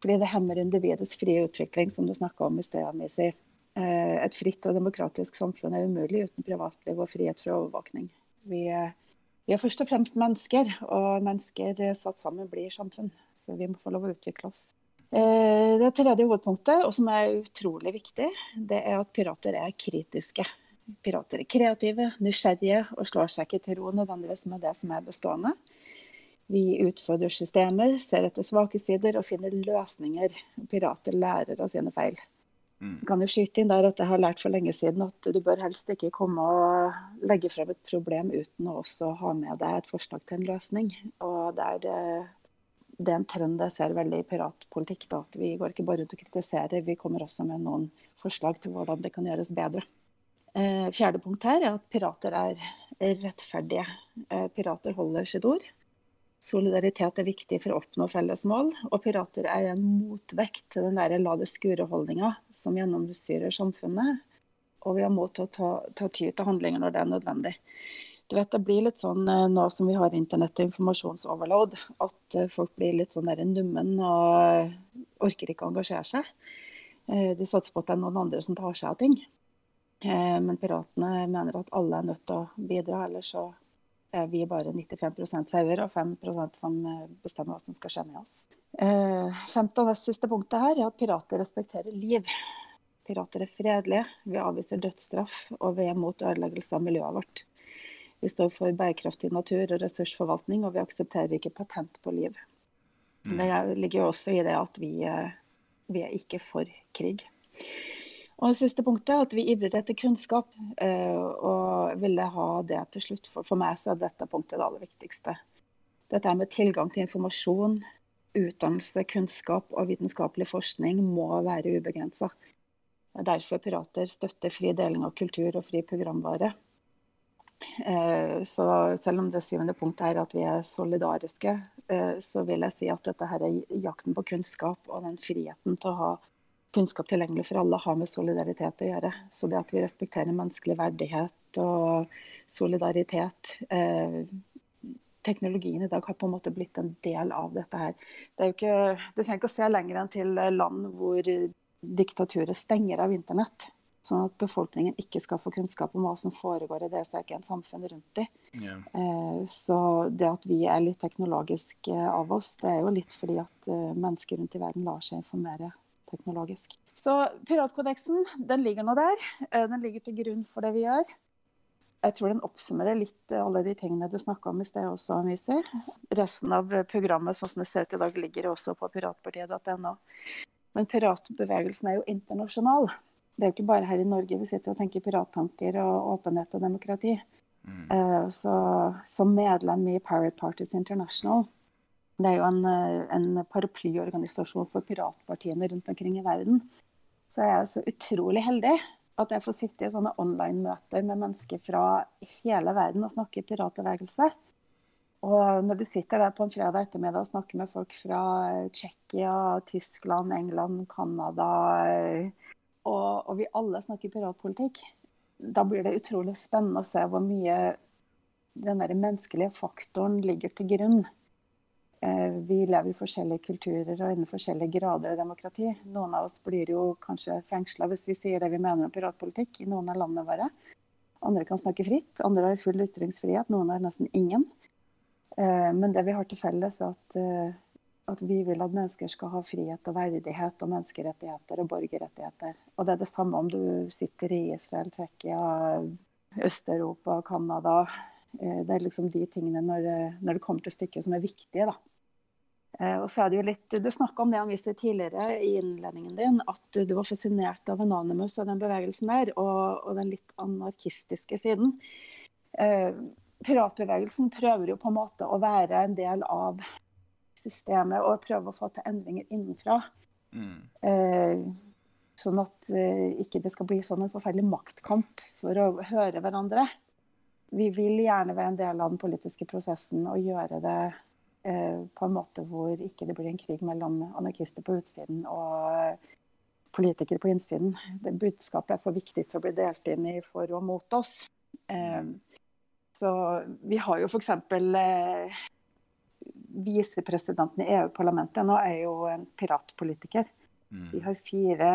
[SPEAKER 2] Fordi det hemmer individets frie utvikling, som du snakka om i sted, Misi. Et fritt og demokratisk samfunn er umulig uten privatliv og frihet fra overvåkning. Vi, vi er først og fremst mennesker, og mennesker satt sammen blir samfunn. Så vi må få lov å utvikle oss. Eh, det tredje hovedpunktet, og som er utrolig viktig, det er at pirater er kritiske. Pirater er kreative, nysgjerrige og slår seg ikke til ro nødvendigvis med det som er bestående. Vi utfordrer systemer, ser etter svake sider og finner løsninger. Pirater lærer av sine feil. Mm. Kan jo skyte inn der at jeg har lært for lenge siden at du bør helst ikke komme og legge frem et problem uten å også ha med deg et forslag til en løsning. Og der eh, det er en trend jeg ser veldig i piratpolitikk. Da, at vi går ikke bare rundt og kritiserer, vi kommer også med noen forslag til hvordan det kan gjøres bedre. Eh, fjerde punkt her er at pirater er rettferdige. Eh, pirater holder sitt ord. Solidaritet er viktig for å oppnå felles mål, og pirater er en motvekt til den der la det skure-holdninga som gjennomsyrer samfunnet. Og vi har mot å ta, ta ty til handlinger når det er nødvendig. Du vet, Det blir litt sånn eh, nå som vi har internett og informasjonsoverload, at eh, folk blir litt sånn nummen og orker ikke å engasjere seg. Eh, de satser på at det er noen andre som tar seg av ting. Men piratene mener at alle er nødt til å bidra, ellers så er vi bare 95% sauer og 5% som bestemmer hva som skal skje med oss. Femte og nest siste punktet her er at pirater respekterer liv. Pirater er fredelige, vi avviser dødsstraff, og vi er mot ødeleggelse av miljøet vårt. Vi står for bærekraftig natur og ressursforvaltning, og vi aksepterer ikke patent på liv. Mm. Det ligger jo også i det at vi, eh, vi er ikke for krig. Og det siste punktet er at vi ivrer etter kunnskap, eh, og ville ha det til slutt. For, for meg så er dette punktet det aller viktigste. Dette med tilgang til informasjon, utdannelse, kunnskap og vitenskapelig forskning må være ubegrensa. Derfor Pirater støtter fri deling av kultur og fri programvare. Eh, så selv om det syvende punktet er at vi er solidariske, eh, så vil jeg si at dette her er jakten på kunnskap og den friheten til å ha kunnskap tilgjengelig for alle har med solidaritet å gjøre. Så det at vi respekterer menneskelig verdighet og solidaritet eh, Teknologien i dag har på en måte blitt en del av dette her. Det ikke, du trenger ikke å se lenger enn til land hvor diktaturet stenger av internett. Sånn at befolkningen ikke skal få kunnskap om hva som foregår i deres egen samfunn rundt dem. Yeah. Så det at vi er litt teknologiske av oss, det er jo litt fordi at eh, mennesker rundt i verden lar seg informere teknologisk. Så piratkodeksen, den ligger nå der. Eh, den ligger til grunn for det vi gjør. jeg tror den oppsummerer litt alle de tingene du snakka om i sted også, Misi. Resten av programmet sånn som det ser ut i dag, ligger også på piratpartiet.no. Men piratbevegelsen er jo internasjonal. Det er jo ikke bare her i Norge vi sitter og tenker pirattanker og åpenhet og demokrati. Mm. Uh, så som medlem i Pirate Parties International det er jo en, en paraplyorganisasjon for piratpartiene rundt omkring i verden. Så jeg er så utrolig heldig at jeg får sitte i sånne online-møter med mennesker fra hele verden og snakke piratbevegelse. Og når du sitter der på en fredag ettermiddag og snakker med folk fra Tsjekkia, Tyskland, England, Canada, og, og, vi alle snakker piratpolitikk, da blir det utrolig spennende å se hvor mye den der menneskelige faktoren ligger til grunn Eh, vi lever i forskjellige kulturer og innen forskjellige grader av demokrati. Noen av oss blir jo kanskje fengsla hvis vi sier det vi mener om piratpolitikk i noen av landene våre. Andre kan snakke fritt, andre har full ytringsfrihet, noen har nesten ingen. Eh, men det vi har til felles, er at, eh, at vi vil at mennesker skal ha frihet og verdighet og menneskerettigheter og borgerrettigheter. Og det er det samme om du sitter i Israel, Tsjekkia, Øst-Europa, Canada. Det er liksom de tingene når, når det kommer til stykket som er viktige. da. Eh, og så er det jo litt, Du snakka om det han viste tidligere i innledningen din, at du var fascinert av Anonymous og den bevegelsen der, og, og den litt anarkistiske siden. Eh, piratbevegelsen prøver jo på en måte å være en del av systemet og prøve å få til endringer innenfra. Mm. Eh, sånn at eh, ikke det skal bli sånn en forferdelig maktkamp for å høre hverandre. Vi vil gjerne være en del av den politiske prosessen og gjøre det Eh, på en måte hvor ikke det blir en krig mellom anarkister på utsiden og politikere på innsiden. Det Budskapet er for viktig til å bli delt inn i for og mot oss. Eh, så vi har jo f.eks. Eh, visepresidenten i EU-parlamentet nå er jo en piratpolitiker. Mm. Vi har fire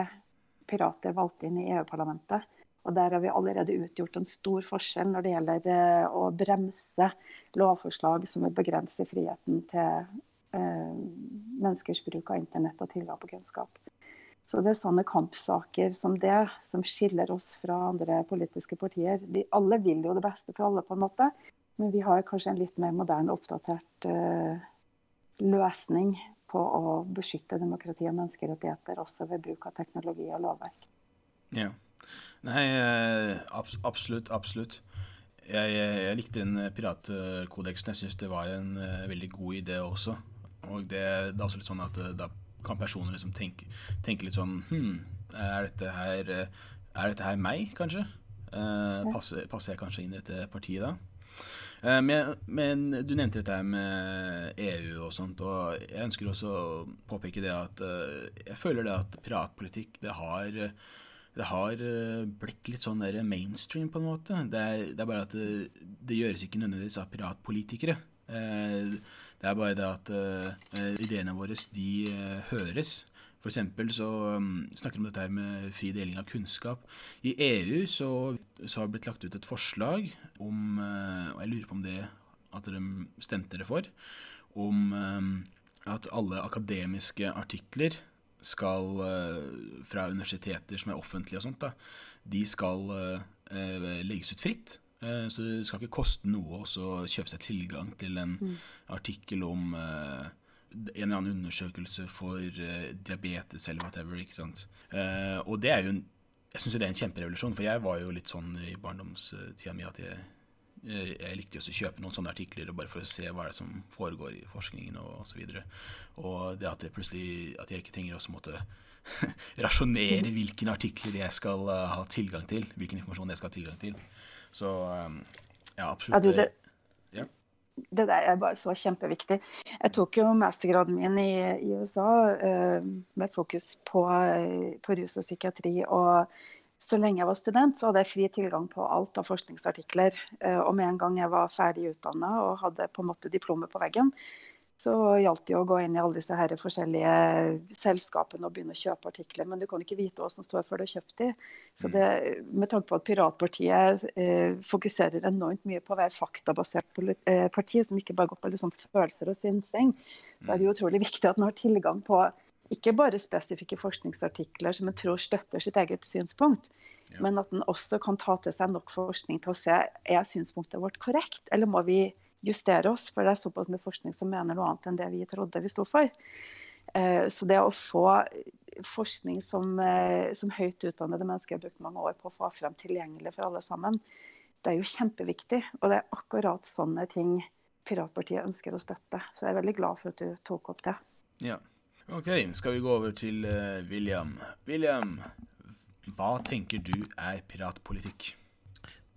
[SPEAKER 2] pirater valgt inn i EU-parlamentet. Og Der har vi allerede utgjort en stor forskjell når det gjelder eh, å bremse lovforslag som vil begrense friheten til eh, menneskers bruk av internett og tilgang på kunnskap. Så Det er sånne kampsaker som det som skiller oss fra andre politiske partier. De, alle vil jo det beste for alle, på en måte, men vi har kanskje en litt mer moderne, oppdatert uh, løsning på å beskytte demokrati og menneskerettigheter, også ved bruk av teknologi og lovverk.
[SPEAKER 1] Ja. Nei, abs absolutt. Absolutt. Jeg, jeg likte den eh, piratkodeksen. Jeg syns det var en uh, veldig god idé også. Og det, det, er også litt sånn at da kan personer liksom tenke, tenke litt sånn Hm, er dette her, er dette her meg, kanskje? Uh, passer, passer, jeg kanskje inn i dette partiet da? Uh, men, men, du nevnte dette med EU og sånt, og jeg ønsker også å påpeke det at jeg føler det at piratpolitikk det har det har eh, blitt litt sånn der mainstream, på en måte. Det er, det er bare at det, det, gjøres ikke nødvendigvis av piratpolitikere. Eh, det er bare det at eh, ideene våre, de høres. For eksempel så um, snakker vi om dette her med fri deling av kunnskap. I EU så, så har det blitt lagt ut et forslag om Og jeg lurer på om det at de stemte det for. Om at alle akademiske artikler skal uh, fra universiteter som er offentlige og sånt, da, de skal uh, legges ut fritt. Eh, så det skal ikke koste noe å kjøpe seg tilgang til en mm. artikkel om en eller annen undersøkelse for diabetes eller whatever. ikke sant? og det er jo en, jeg syns det er en kjemperevolusjon, for jeg var jo litt sånn i barndomstida mi at jeg Eh, jeg likte også å kjøpe noen sånne artikler bare for å se hva det er som foregår i forskningen og osv. Og, og det at jeg plutselig at jeg ikke trenger å måtte rasjonere hvilke artikler jeg skal uh, ha tilgang til, hvilken informasjon jeg skal ha tilgang til. Så um, ja, absolutt. Ja, du, det,
[SPEAKER 2] ja. Det, der er bare så kjempeviktig. Jeg tok jo mastergraden min i, i USA uh, med fokus på, på rus og psykiatri. og så lenge jeg var student, så hadde jeg fri tilgang på alt av forskningsartikler. Uh, og med en gang jeg var ferdig utdanna og hadde på en måte diplomet på veggen, så gjaldt det jo å gå inn i alle disse her forskjellige selskapene og begynne å kjøpe artikler. Men du kan ikke vite hva som står før du har kjøpt de. Så det, med tanke på at Piratpartiet eh, fokuserer enormt mye på å være faktabasert eh, parti, som ikke bare går på liksom, følelser og synsing, så er det jo utrolig viktig at man har tilgang på ikke bare spesifikke forskningsartikler som en tror støtter sitt eget synspunkt, Ja. Men at en også kan ta til seg nok forskning til å se er synspunktet vårt korrekt, eller må vi justere oss? For det er såpass mye forskning som mener noe annet enn det vi trodde vi sto for. Eh, så det å få forskning som, eh, som høyt utdannede mennesker har brukt mange år på å få frem tilgjengelig for alle sammen, det er jo kjempeviktig. Og det er akkurat sånne ting Piratpartiet ønsker å støtte. Så jeg er veldig glad for at du tok opp det.
[SPEAKER 1] Ja. OK, skal vi gå over til uh, William. William, hva tenker du er piratpolitikk?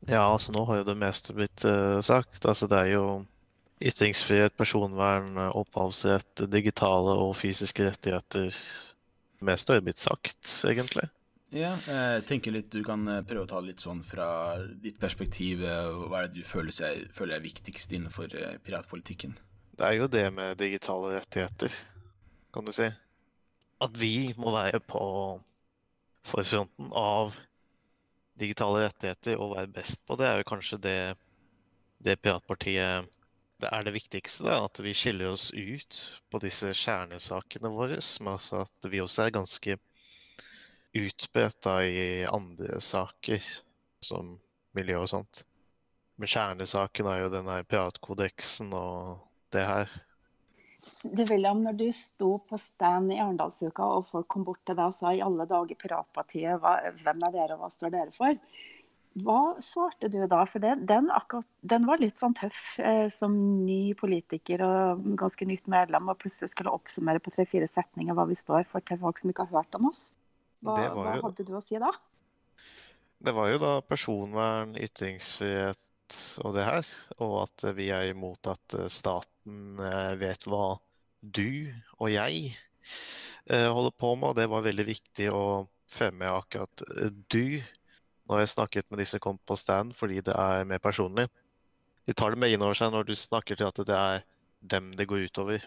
[SPEAKER 3] Ja, altså nå har jo det meste blitt uh, sagt. Altså det er jo ytringsfrihet, personvern, opphavsrett, digitale og fysiske rettigheter. Det meste har jo blitt sagt, egentlig.
[SPEAKER 1] Ja, jeg tenker litt, Du kan eh, prøve å ta det litt sånn fra ditt perspektiv. Hva er det du føler, seg, føler er viktigst innenfor piratpolitikken?
[SPEAKER 3] Det er jo det med digitale rettigheter kan du si. At vi må være på forfronten av digitale rettigheter og være best på det, er jo kanskje det, det Piratpartiet det er det viktigste. Da, at vi skiller oss ut på disse kjernesakene våre. Men altså at vi også er ganske utbredt i andre saker, som miljø og sånt. Men kjernesaken er jo denne piratkodeksen og det her.
[SPEAKER 2] Du William, når du sto på stand i Arendalsuka og folk kom bort til deg og sa i alle dager Piratpartiet, hva, hvem er dere og hva står dere for? Hva svarte du da? For det, den, akkurat, den, var litt sånn tøff eh, som ny politiker og ganske nytt medlem, og plutselig skulle oppsummere på tre-fire setninger hva vi står for til folk som ikke har hørt om oss. Hva, hva hadde du å si da?
[SPEAKER 3] Det var jo da personvern, ytringsfrihet og det her, og at vi er imot at eh, staten eh, vet hva du og jeg eh, holder på med. Og det var veldig viktig å fremme akkurat du når jeg snakket med de som kom på stand, fordi det er mer personlig. De tar det med inn over seg når du snakker til at det er dem det går utover.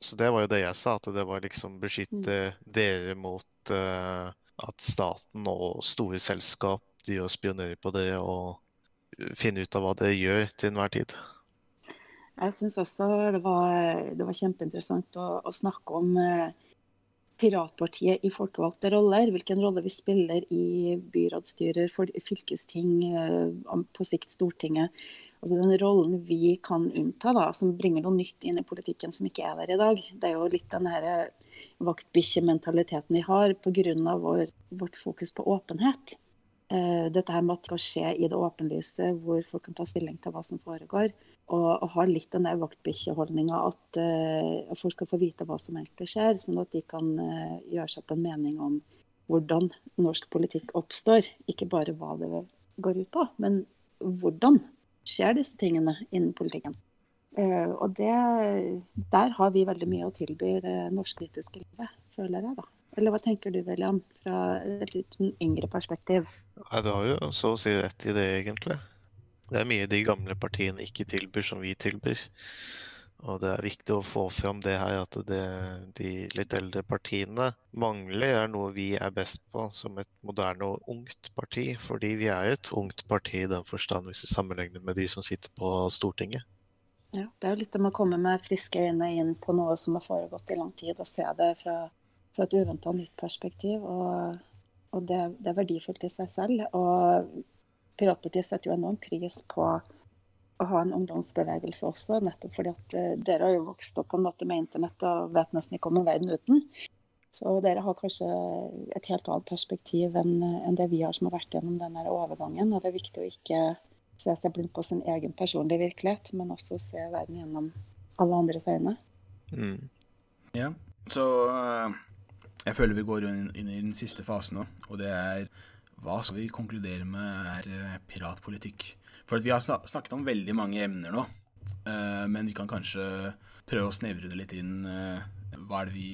[SPEAKER 3] Så det var jo det jeg sa, at det var liksom beskytte mm. dere mot uh, at staten og store selskap de gjør spionerer på det og finne ut av hva det gjør til enhver tid.
[SPEAKER 2] Jeg syns også det var, det var kjempeinteressant å, å, snakke om eh, piratpartiet i folkevalgte roller. Hvilken rolle vi spiller i byrådsstyrer, fylkesting, eh, på sikt Stortinget. Altså Den rollen vi kan innta, da, som bringer noe nytt inn i politikken som ikke er der i dag. Det er jo litt den eh, vaktbikkjementaliteten vi har pga. vårt fokus på åpenhet. Eh, dette her med at det skal skje i det åpenlyse, hvor folk kan ta stilling til hva som foregår. Og, og har litt den der vaktbikkjeholdninga at uh, folk skal få vite hva som egentlig skjer, sånn at de kan uh, gjøre seg opp en mening om hvordan norsk politikk oppstår. Ikke bare hva det går ut på, men hvordan skjer disse tingene innen politikken. Og det, der har vi veldig mye å tilby det norsk-britiske livet, føler jeg, da. Eller hva tenker du, William, fra et litt yngre perspektiv?
[SPEAKER 3] Nei, Du har jo så å si rett i det, egentlig. Det er mye de gamle partiene ikke tilbyr, som vi tilbyr. Og det er viktig å få fram det her at det de litt eldre partiene mangler, er noe vi er best på som et moderne og ungt parti. Fordi vi er et ungt parti i den forstand hvis vi sammenligner med de som sitter på Stortinget.
[SPEAKER 2] Ja, Det er jo litt om å komme med friske øyne inn på noe som har foregått i lang tid, og se det fra fra et uventa nytt perspektiv. Og, og det, det, er verdifullt i seg selv. Og Piratpartiet setter jo enorm pris på å ha en ungdomsbevegelse også, nettopp fordi at uh, dere har jo vokst opp på en måte med internett og vet nesten ikke om noen verden uten. Så dere har kanskje et helt annet perspektiv enn, enn det vi har som har vært gjennom denne overgangen. Og det er viktig å ikke se seg blind på sin egen personlige virkelighet, men også se verden gjennom alle andres øyne.
[SPEAKER 1] Mm. Ja, så uh jeg føler vi går inn, inn i den siste fasen nå, og det er hva skal vi konkludere med er eh, piratpolitikk? For vi har snakket om veldig mange emner nå, uh, men vi kan kanskje prøve å snevre det litt inn. Uh, hva, er vi,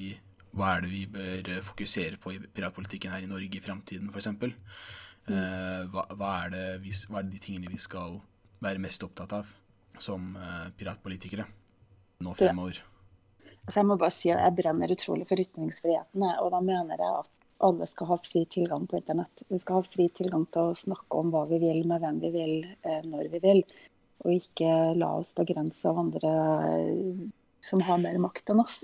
[SPEAKER 1] hva, er det vi, bør fokusere på i piratpolitikken her i Norge i framtiden, f.eks.? Uh, hva, hva, er det vi, hva er de tingene vi skal være mest opptatt av som piratpolitikere nå fremover?
[SPEAKER 2] Altså jeg må bare si at jeg brenner utrolig for ytringsfriheten. Og da mener jeg at alle skal ha fri tilgang på internett. Vi skal ha fri tilgang til å snakke om hva vi vil, med hvem vi vil, eh, når vi vil. Og ikke la oss begrense av andre eh, som har mer makt enn oss.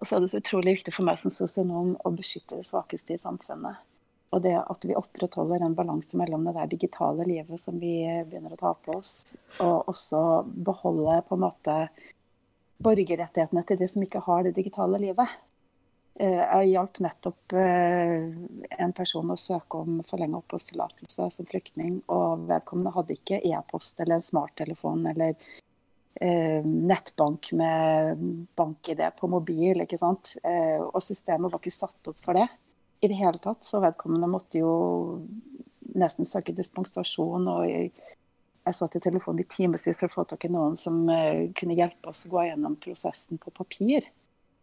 [SPEAKER 2] Og så er det så utrolig viktig for meg som sosionom å beskytte de svakeste i samfunnet. Og det at vi opprettholder en balanse mellom det der digitale livet som vi begynner å ta på oss, og også beholde på en måte borgerrettighetene til de som ikke har det digitale livet. Eh, jeg hjalp nettopp eh, en person å søke om forlenget oppholdstillatelse som flyktning, og vedkommende hadde ikke e-post eller smarttelefon eller eh, nettbank med bank-ID på mobil. ikke sant? Og systemet var ikke satt opp for det i det hele tatt, så vedkommende måtte jo nesten søke dispensasjon. og jeg, satt i telefonen i timevis for å få tak i noen som kunne hjelpe oss å gå gjennom prosessen på papir.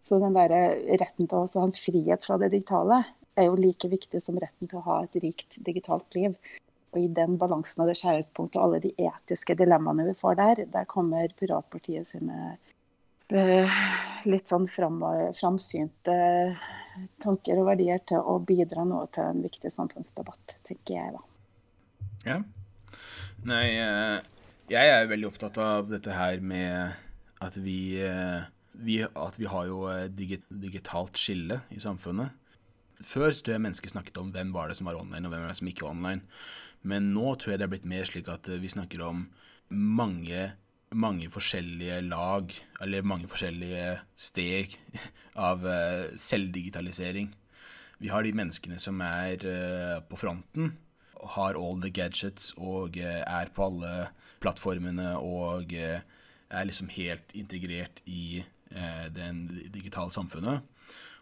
[SPEAKER 2] Så den der retten til å ha en frihet fra det digitale er jo like viktig som retten til å ha et rikt digitalt liv. Og i den balansen av det skjæringspunktet og alle de etiske dilemmaene vi får der, der kommer Piratpartiet sine uh, litt sånn fram, framsynte tanker og verdier til å bidra noe til en viktig samfunnsdebatt, tenker jeg da.
[SPEAKER 1] Ja. Nei, uh, jeg er veldig opptatt av dette her med at vi uh, vi, at vi har jo digit, digitalt skille i samfunnet. Før tror jeg mennesker snakket om hvem var det som var online, og hvem var det som ikke var online. Men nå tror jeg det er blitt mer slik at eh, vi snakker om mange, mange forskjellige lag, eller mange forskjellige steg av eh, selvdigitalisering. Vi har de menneskene som er på fronten, har all the gadgets og er på alle plattformene og er liksom helt integrert i Eh, det digitale samfunnet.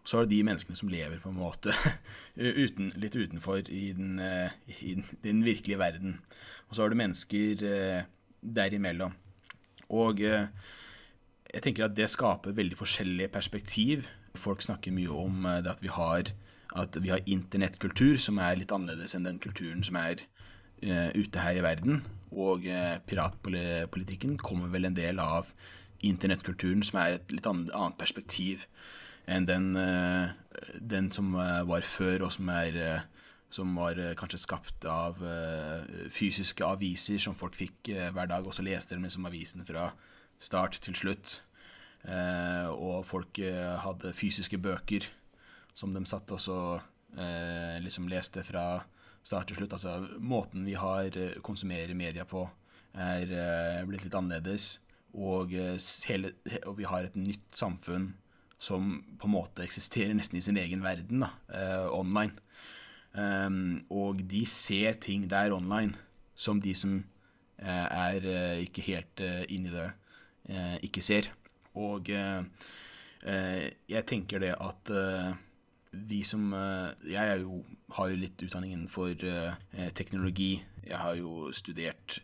[SPEAKER 1] Og så har du de menneskene som lever på en måte uten, litt utenfor i den, eh, i den, virkelige verden. Og så har du mennesker eh, derimellom. Og jeg tenker at det skaper veldig forskjellige perspektiv. Folk snakker mye om det at vi har, at vi har internettkultur, som er litt annerledes enn den kulturen som er ute her i verden. Og piratpolitikken kommer vel en del av internettkulturen, som er et litt annet perspektiv enn den, uh, den som var før, og som, er, som var kanskje skapt av fysiske aviser som folk fikk hver dag, og så leste de liksom avisen fra start til slutt. Og folk hadde fysiske bøker som de satt og så liksom leste fra start til slutt. Altså måten vi har konsumerer media på, er blitt litt annerledes. Og, eh, hele, og, vi har et nytt samfunn som på en måte eksisterer nesten i sin egen verden, da, eh, online. Um, og de ser ting der online som de som eh, er eh, ikke helt eh, inni det, eh, ikke ser. Og jeg tenker det at vi som Jeg jo, har jo litt utdanning innenfor teknologi. Jeg har jo studert,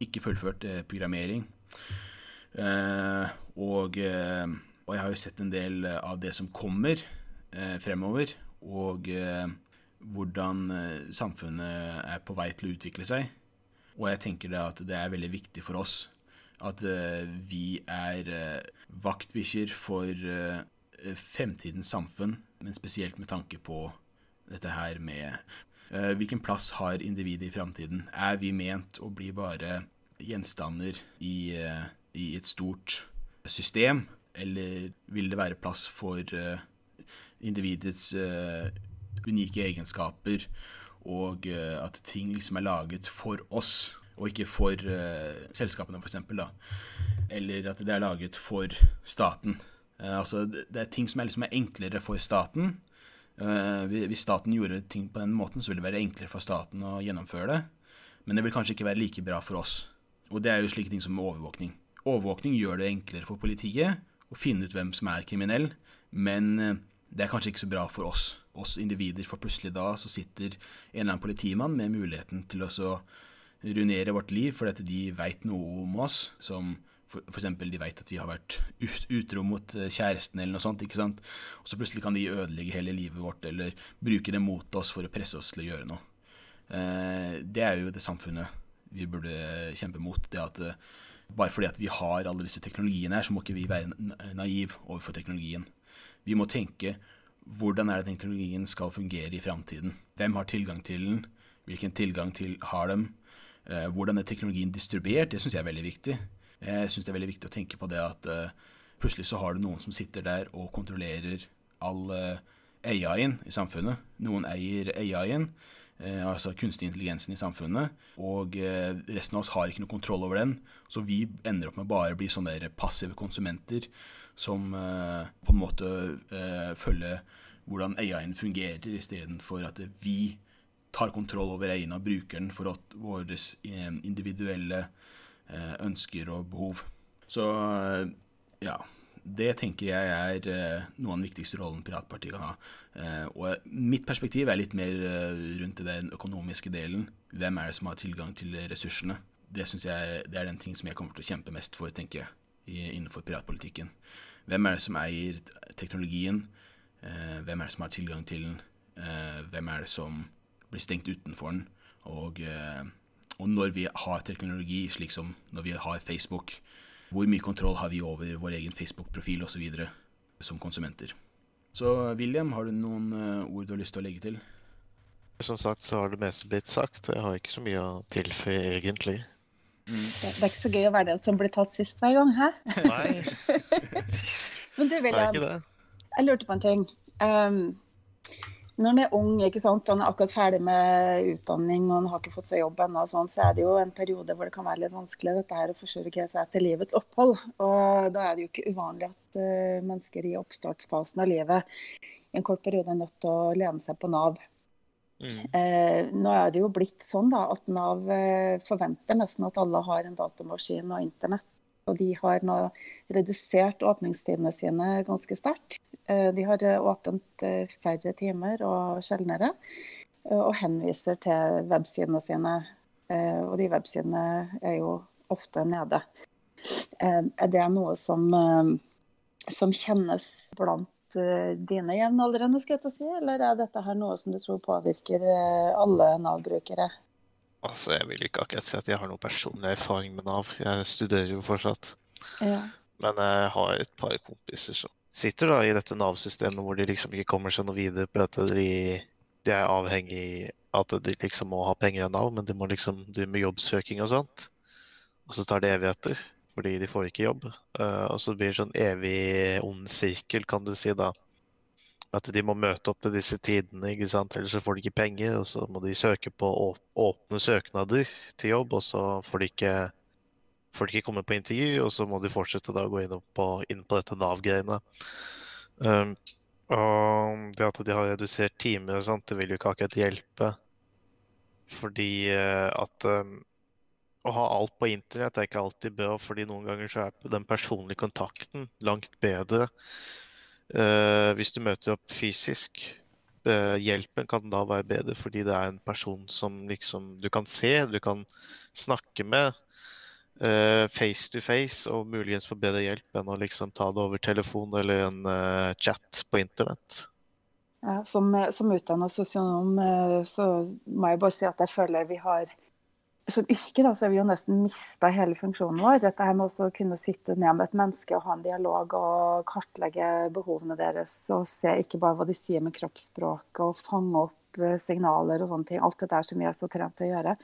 [SPEAKER 1] ikke fullført programmering. Eh, og, eh, og, jeg har jo sett en del av det som kommer eh, fremover, og hvordan samfunnet er på vei til å utvikle seg. Og jeg tenker det at det er veldig viktig for oss at vi er vaktbikkjer for fremtidens samfunn, men spesielt med tanke på dette her med hvilken plass har individet i framtiden? Er vi ment å bli bare gjenstander i i et stort system, eller vil det være plass for uh, individets uh, unike egenskaper, og uh, at ting liksom er laget for oss, og ikke for selskapene, f.eks.. Eller at det er laget for staten. Altså, det er ting som er, liksom er enklere for staten. hvis staten gjorde ting på den måten, så ville det være enklere for staten å gjennomføre det. Men det vil kanskje ikke være like bra for oss. Og det er jo slike ting som overvåkning. Overvåkning gjør det enklere for politiet å finne ut hvem som er kriminell, men eh, det er kanskje ikke så bra for oss, oss individer, for plutselig da så sitter en eller annen politimann med muligheten til å ruinere vårt liv fordi de veit noe om oss, som f.eks. de vet at vi har vært ut, utro mot eh, kjæresten eller noe sånt, ikke sant, og så plutselig kan de ødelegge hele livet vårt eller bruke det mot oss for å presse oss til å gjøre noe. Eh, det er jo det samfunnet vi burde kjempe mot, det at bare fordi at vi har alle disse teknologiene her, så må ikke vi være naiv overfor teknologien. Vi må tenke hvordan er det teknologien skal fungere i framtiden? Hvem har tilgang til den? Hvilken tilgang til har dem? Eh, hvordan er teknologien distribuert? Det syns jeg er veldig viktig. Jeg syns det er veldig viktig å tenke på det at uh, plutselig så har du noen som sitter der og kontrollerer all uh, AI-en i samfunnet. Noen eier AI-en, eh, altså kunstig intelligensen i samfunnet, og eh, resten av oss har ikke noe kontroll over den. Så vi ender opp med bare å bli sånne der passive konsumenter som eh, på en måte eh, følger hvordan AI-en fungerer, istedenfor at vi tar kontroll over AI-en og bruker den for at våre eh, individuelle eh, ønsker og behov. Så eh, ja. Det tenker jeg er eh, noe av den viktigste rollen Piratpartiet kan ha. Eh, og mitt perspektiv er litt mer eh, rundt den økonomiske delen. Hvem er det som har tilgang til ressursene? Det synes jeg det er den ting som jeg kommer til å kjempe mest for, tenker jeg, innenfor piratpolitikken. Hvem er det som eier teknologien? hvem er det som har tilgang til den? hvem er det som blir stengt utenfor den? Og, og når vi har teknologi, slik som når vi har Facebook, hvor mye kontroll har vi over vår egen Facebook-profil osv. som konsumenter. Så William, har du noen uh, ord du har lyst til å legge til?
[SPEAKER 3] Som sagt så har det meste blitt sagt. Jeg har ikke så mye å tilføye, egentlig.
[SPEAKER 2] Mm. Det, er ikke så gøy å være den som blir tatt sist hver gang, hæ?
[SPEAKER 3] Nei.
[SPEAKER 2] Men du, William, jeg lurte på en ting. Um, når en er ung, ikke sant, og er akkurat ferdig med utdanning og har ikke fått seg jobb ennå, sånn, så er det jo en periode hvor det kan være litt vanskelig dette her å forsørge seg etter livets opphold. Og da er det jo ikke uvanlig at uh, mennesker i oppstartsfasen av livet i en kort periode er nødt til å lene seg på Nav. Mm. Uh, nå er det jo blitt sånn da, at Nav uh, forventer nesten at alle har en datamaskin og internett. Og de har nå redusert åpningstidene sine ganske sterkt. Eh, de har eh, åpent eh, færre timer og sjeldnere, og henviser til websidene sine. Og de websidene er jo ofte nede. Er det noe som, som kjennes blant dine jevnaldrende, skal jeg si, eller er dette her noe som du tror påvirker alle Nav-brukere?
[SPEAKER 3] Altså, Jeg vil ikke akkurat si at jeg har noe personlig erfaring med Nav. Jeg studerer jo fortsatt. Ja. Men jeg har et par kompiser som sitter da i dette Nav-systemet hvor de liksom ikke kommer seg noe videre på at de, de er avhengig av at de liksom må ha penger av Nav, men de må liksom drive med jobbsøking og sånt. Og så tar det evigheter, fordi de får ikke jobb. Uh, og så blir det sånn evig ond sirkel, kan du si, da. At de må møte opp til disse tidene, ikke sant? ellers så får de ikke penger. Og så må de søke på åpne søknader til jobb, og så får de ikke får de ikke komme på intervju, og så må de fortsette da å gå inn på, inn på dette Nav-greiene. Um, og det at de har redusert timer og sånt, det vil jo ikke akkurat hjelpe. Fordi uh, at um, å ha alt på internett er ikke alltid bra, fordi noen ganger så er den personlige kontakten langt bedre uh, hvis du møter opp fysisk. Uh, hjelpen kan da være bedre fordi det er en person som liksom du kan se, du kan snakke med uh, face to face og muligens få bedre hjelp enn å liksom ta det over telefon eller en chat på internett.
[SPEAKER 2] Ja, som, som utdanna sosionom så må jeg bare si at jeg føler vi har Som yrke da, så har vi jo nesten mista hele funksjonen vår. Dette her med å kunne sitte ned med et menneske og ha en dialog og kartlegge behovene deres. Og se ikke bare hva de sier med kroppsspråket og fange opp signaler og sånne ting. Alt det der som vi er så trent til å gjøre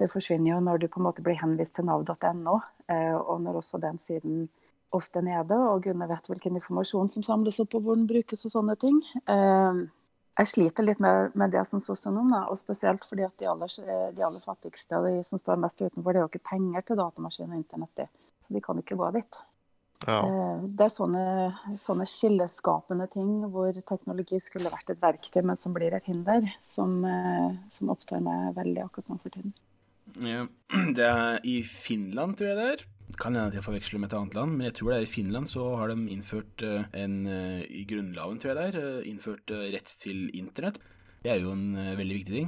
[SPEAKER 2] det forsvinner jo når du på en måte blir henvist til nav.no, eh, og når også den siden ofte er nede, og Gunne vet hvilken informasjon som samles opp og hvor den brukes og sånne ting. Eh, jeg sliter litt med, med det som sosionom, og spesielt fordi at de aller, de aller fattigste og de som står mest utenfor, det er jo ikke penger til datamaskin og internett, så de kan ikke gå dit. Ja. Eh, det er sånne, sånne, skilleskapende ting hvor teknologi skulle vært et verktøy, men som blir et hinder, som, som opptar meg veldig akkurat nå for tiden.
[SPEAKER 1] Ja, det er i Finland, tror jeg det er. Kan hende at jeg forveksler med et annet land, men jeg tror det er i Finland så har de innført eh, en eh, I grunnloven, tror jeg det er, eh, innført rett til internett. Det er jo en veldig viktig ting.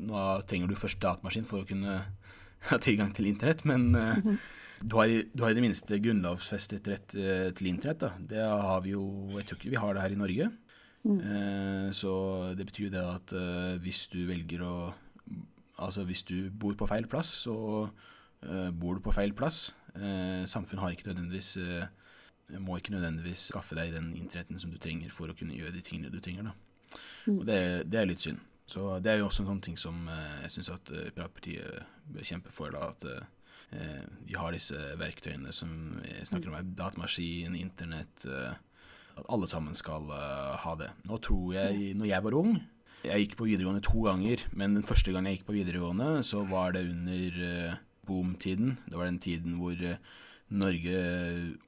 [SPEAKER 1] Nå trenger du først datamaskin for å kunne ha tilgang til internett, men mhm. du har, du har i det minste grunnlovfestet rett til internett. Da. Det har vi jo Jeg tror ikke vi har det her i Norge. Mm. Så det betyr jo det at hvis du velger å Altså hvis du bor på feil plass, så bor du på feil plass. Uh, samfunnet har ikke nødvendigvis uh, må ikke nødvendigvis skaffe deg den internetten som du trenger for å kunne gjøre de tingene du trenger. Da. Mm. Og det, det, er litt synd. Så det er jo også en sånn ting som jeg syns at Piratpartiet bør kjempe for. da, at vi har disse verktøyene som jeg snakker om, datamaskin, internett, at alle sammen skal ha det. Nå tror jeg, når jeg var ung Jeg gikk på videregående to ganger, men den første gangen jeg gikk på videregående, så var det under boomtiden. Det var den tiden hvor uh, Norge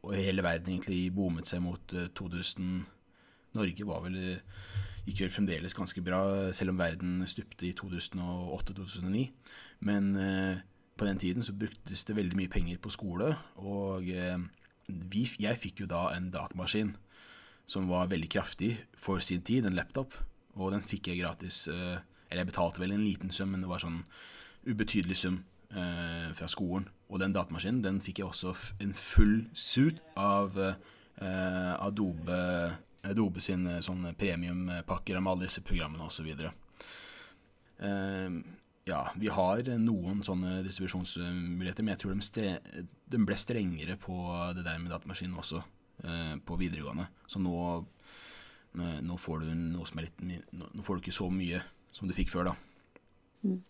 [SPEAKER 1] og hele verden egentlig boomet seg mot 2000. Norge var vel gikk vel fremdeles ganske bra, selv om verden stupte i 2008-2009. Men på den tiden så bruktes det veldig mye penger på skole, og vi, jeg fikk jo da en datamaskin som var veldig kraftig for sin tid, en laptop, og den fikk jeg gratis. Eh, eller jeg betalte vel en liten sum, men det var sånn ubetydelig sum eh, fra skolen. Og den datamaskinen den fikk jeg også en full suit av eh, Adobe, Adobe sin sånn premiumpakker med alle disse programmene osv. Eh, ja, vi har noen sånne distribusjonsmuligheter, men jeg tror de, de ble strengere på det der med datamaskinen også eh, på videregående. Så nå, eh, nå, får du noe som er litt Nå får du ikke så mye som du fikk før, da.
[SPEAKER 2] Mm.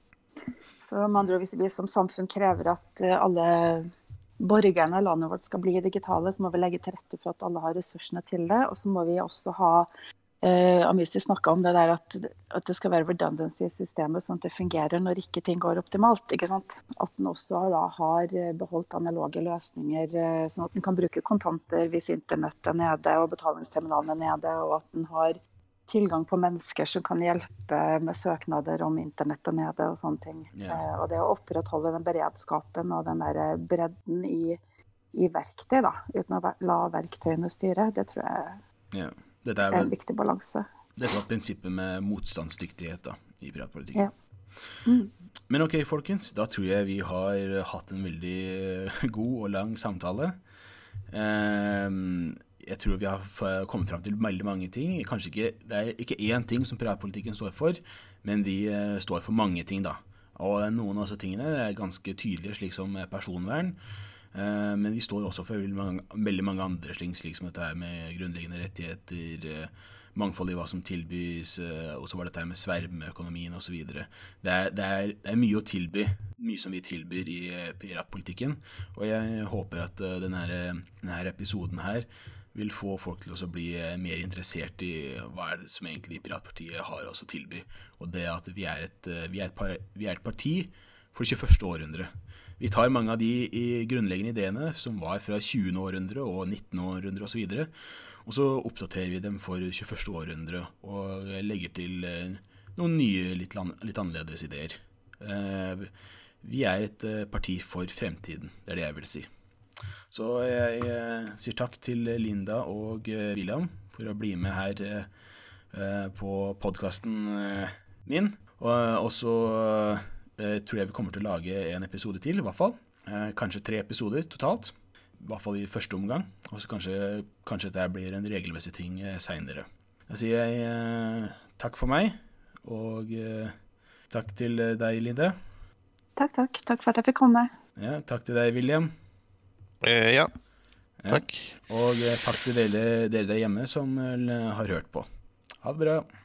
[SPEAKER 2] Så med andre ord, hvis vi som samfunn krever at eh, alle borgerne i landet vårt skal bli digitale, så må vi legge til rette for at alle har ressursene til det. Og så må vi også ha eh, Amisi snakka om det der at, at, det skal være redundancy i systemet, sånn at det fungerer når ikke ting går optimalt. ikke sant? At en også da har eh, beholdt analoge løsninger, uh, sånn at en kan bruke kontanter hvis internettet er nede og betalingsterminalen er nede, og at en har tilgang på mennesker som kan hjelpe med søknader om internett og nede og sånne ting. Yeah. Og det å opprettholde den beredskapen og den der bredden i, i verktøy, da, uten å la verktøyene styre, det tror jeg yeah. Er, vel, en viktig balanse.
[SPEAKER 1] Dette var prinsippet med motstandsdyktighet da, i piratpolitikken. Yeah. Mm. Men ok, folkens. Da tror jeg vi har hatt en veldig god og lang samtale. Um, jeg tror vi har kommet fram til veldig mange ting. Kanskje ikke, Det er ikke én ting som piratpolitikken står for, men vi uh, står for mange ting, da. Og noen av disse tingene er ganske tydelige, slik som personvern. Eh, men vi står også for veldig mange, veldig mange andre slik, slik, som dette her med grunnleggende rettigheter, eh, mangfold i hva som tilbys, eh, og så var dette her med svermeøkonomien osv. Det, er, det, er, det er mye å tilby, mye som vi tilbyr i piratpolitikken. Og jeg håper at denne, denne episoden her vil få folk til å bli mer interessert i hva er det som egentlig Piratpartiet har å tilby. Og det at vi er et, vi er et, par, vi er et parti for det 21. århundre. Vi tar mange av de grunnleggende ideene som var fra 20. århundre og 19. århundre osv., og, så og så oppdaterer vi dem for 21. århundre og legger til eh, noen nye, litt, litt annerledes ideer. Eh, vi er et eh, parti for fremtiden, det er det jeg vil si. Så jeg sier takk til Linda og William for å bli med her på podkasten min. Og så eh, tror jeg vi kommer til å lage en episode til, i hvert fall. Eh, kanskje tre episoder totalt. I hvert fall i første omgang. Og så kanskje, kanskje dette blir en regelmessig ting eh, seinere. Da sier jeg eh, takk for meg, og eh, takk til deg, Linde.
[SPEAKER 2] Takk, takk. Takk for at jeg fikk komme.
[SPEAKER 1] Ja, takk til deg, William.
[SPEAKER 3] Eh, ja. Takk.
[SPEAKER 1] Ja. Og takk til dere, dere der hjemme som har hørt på. Ha det bra.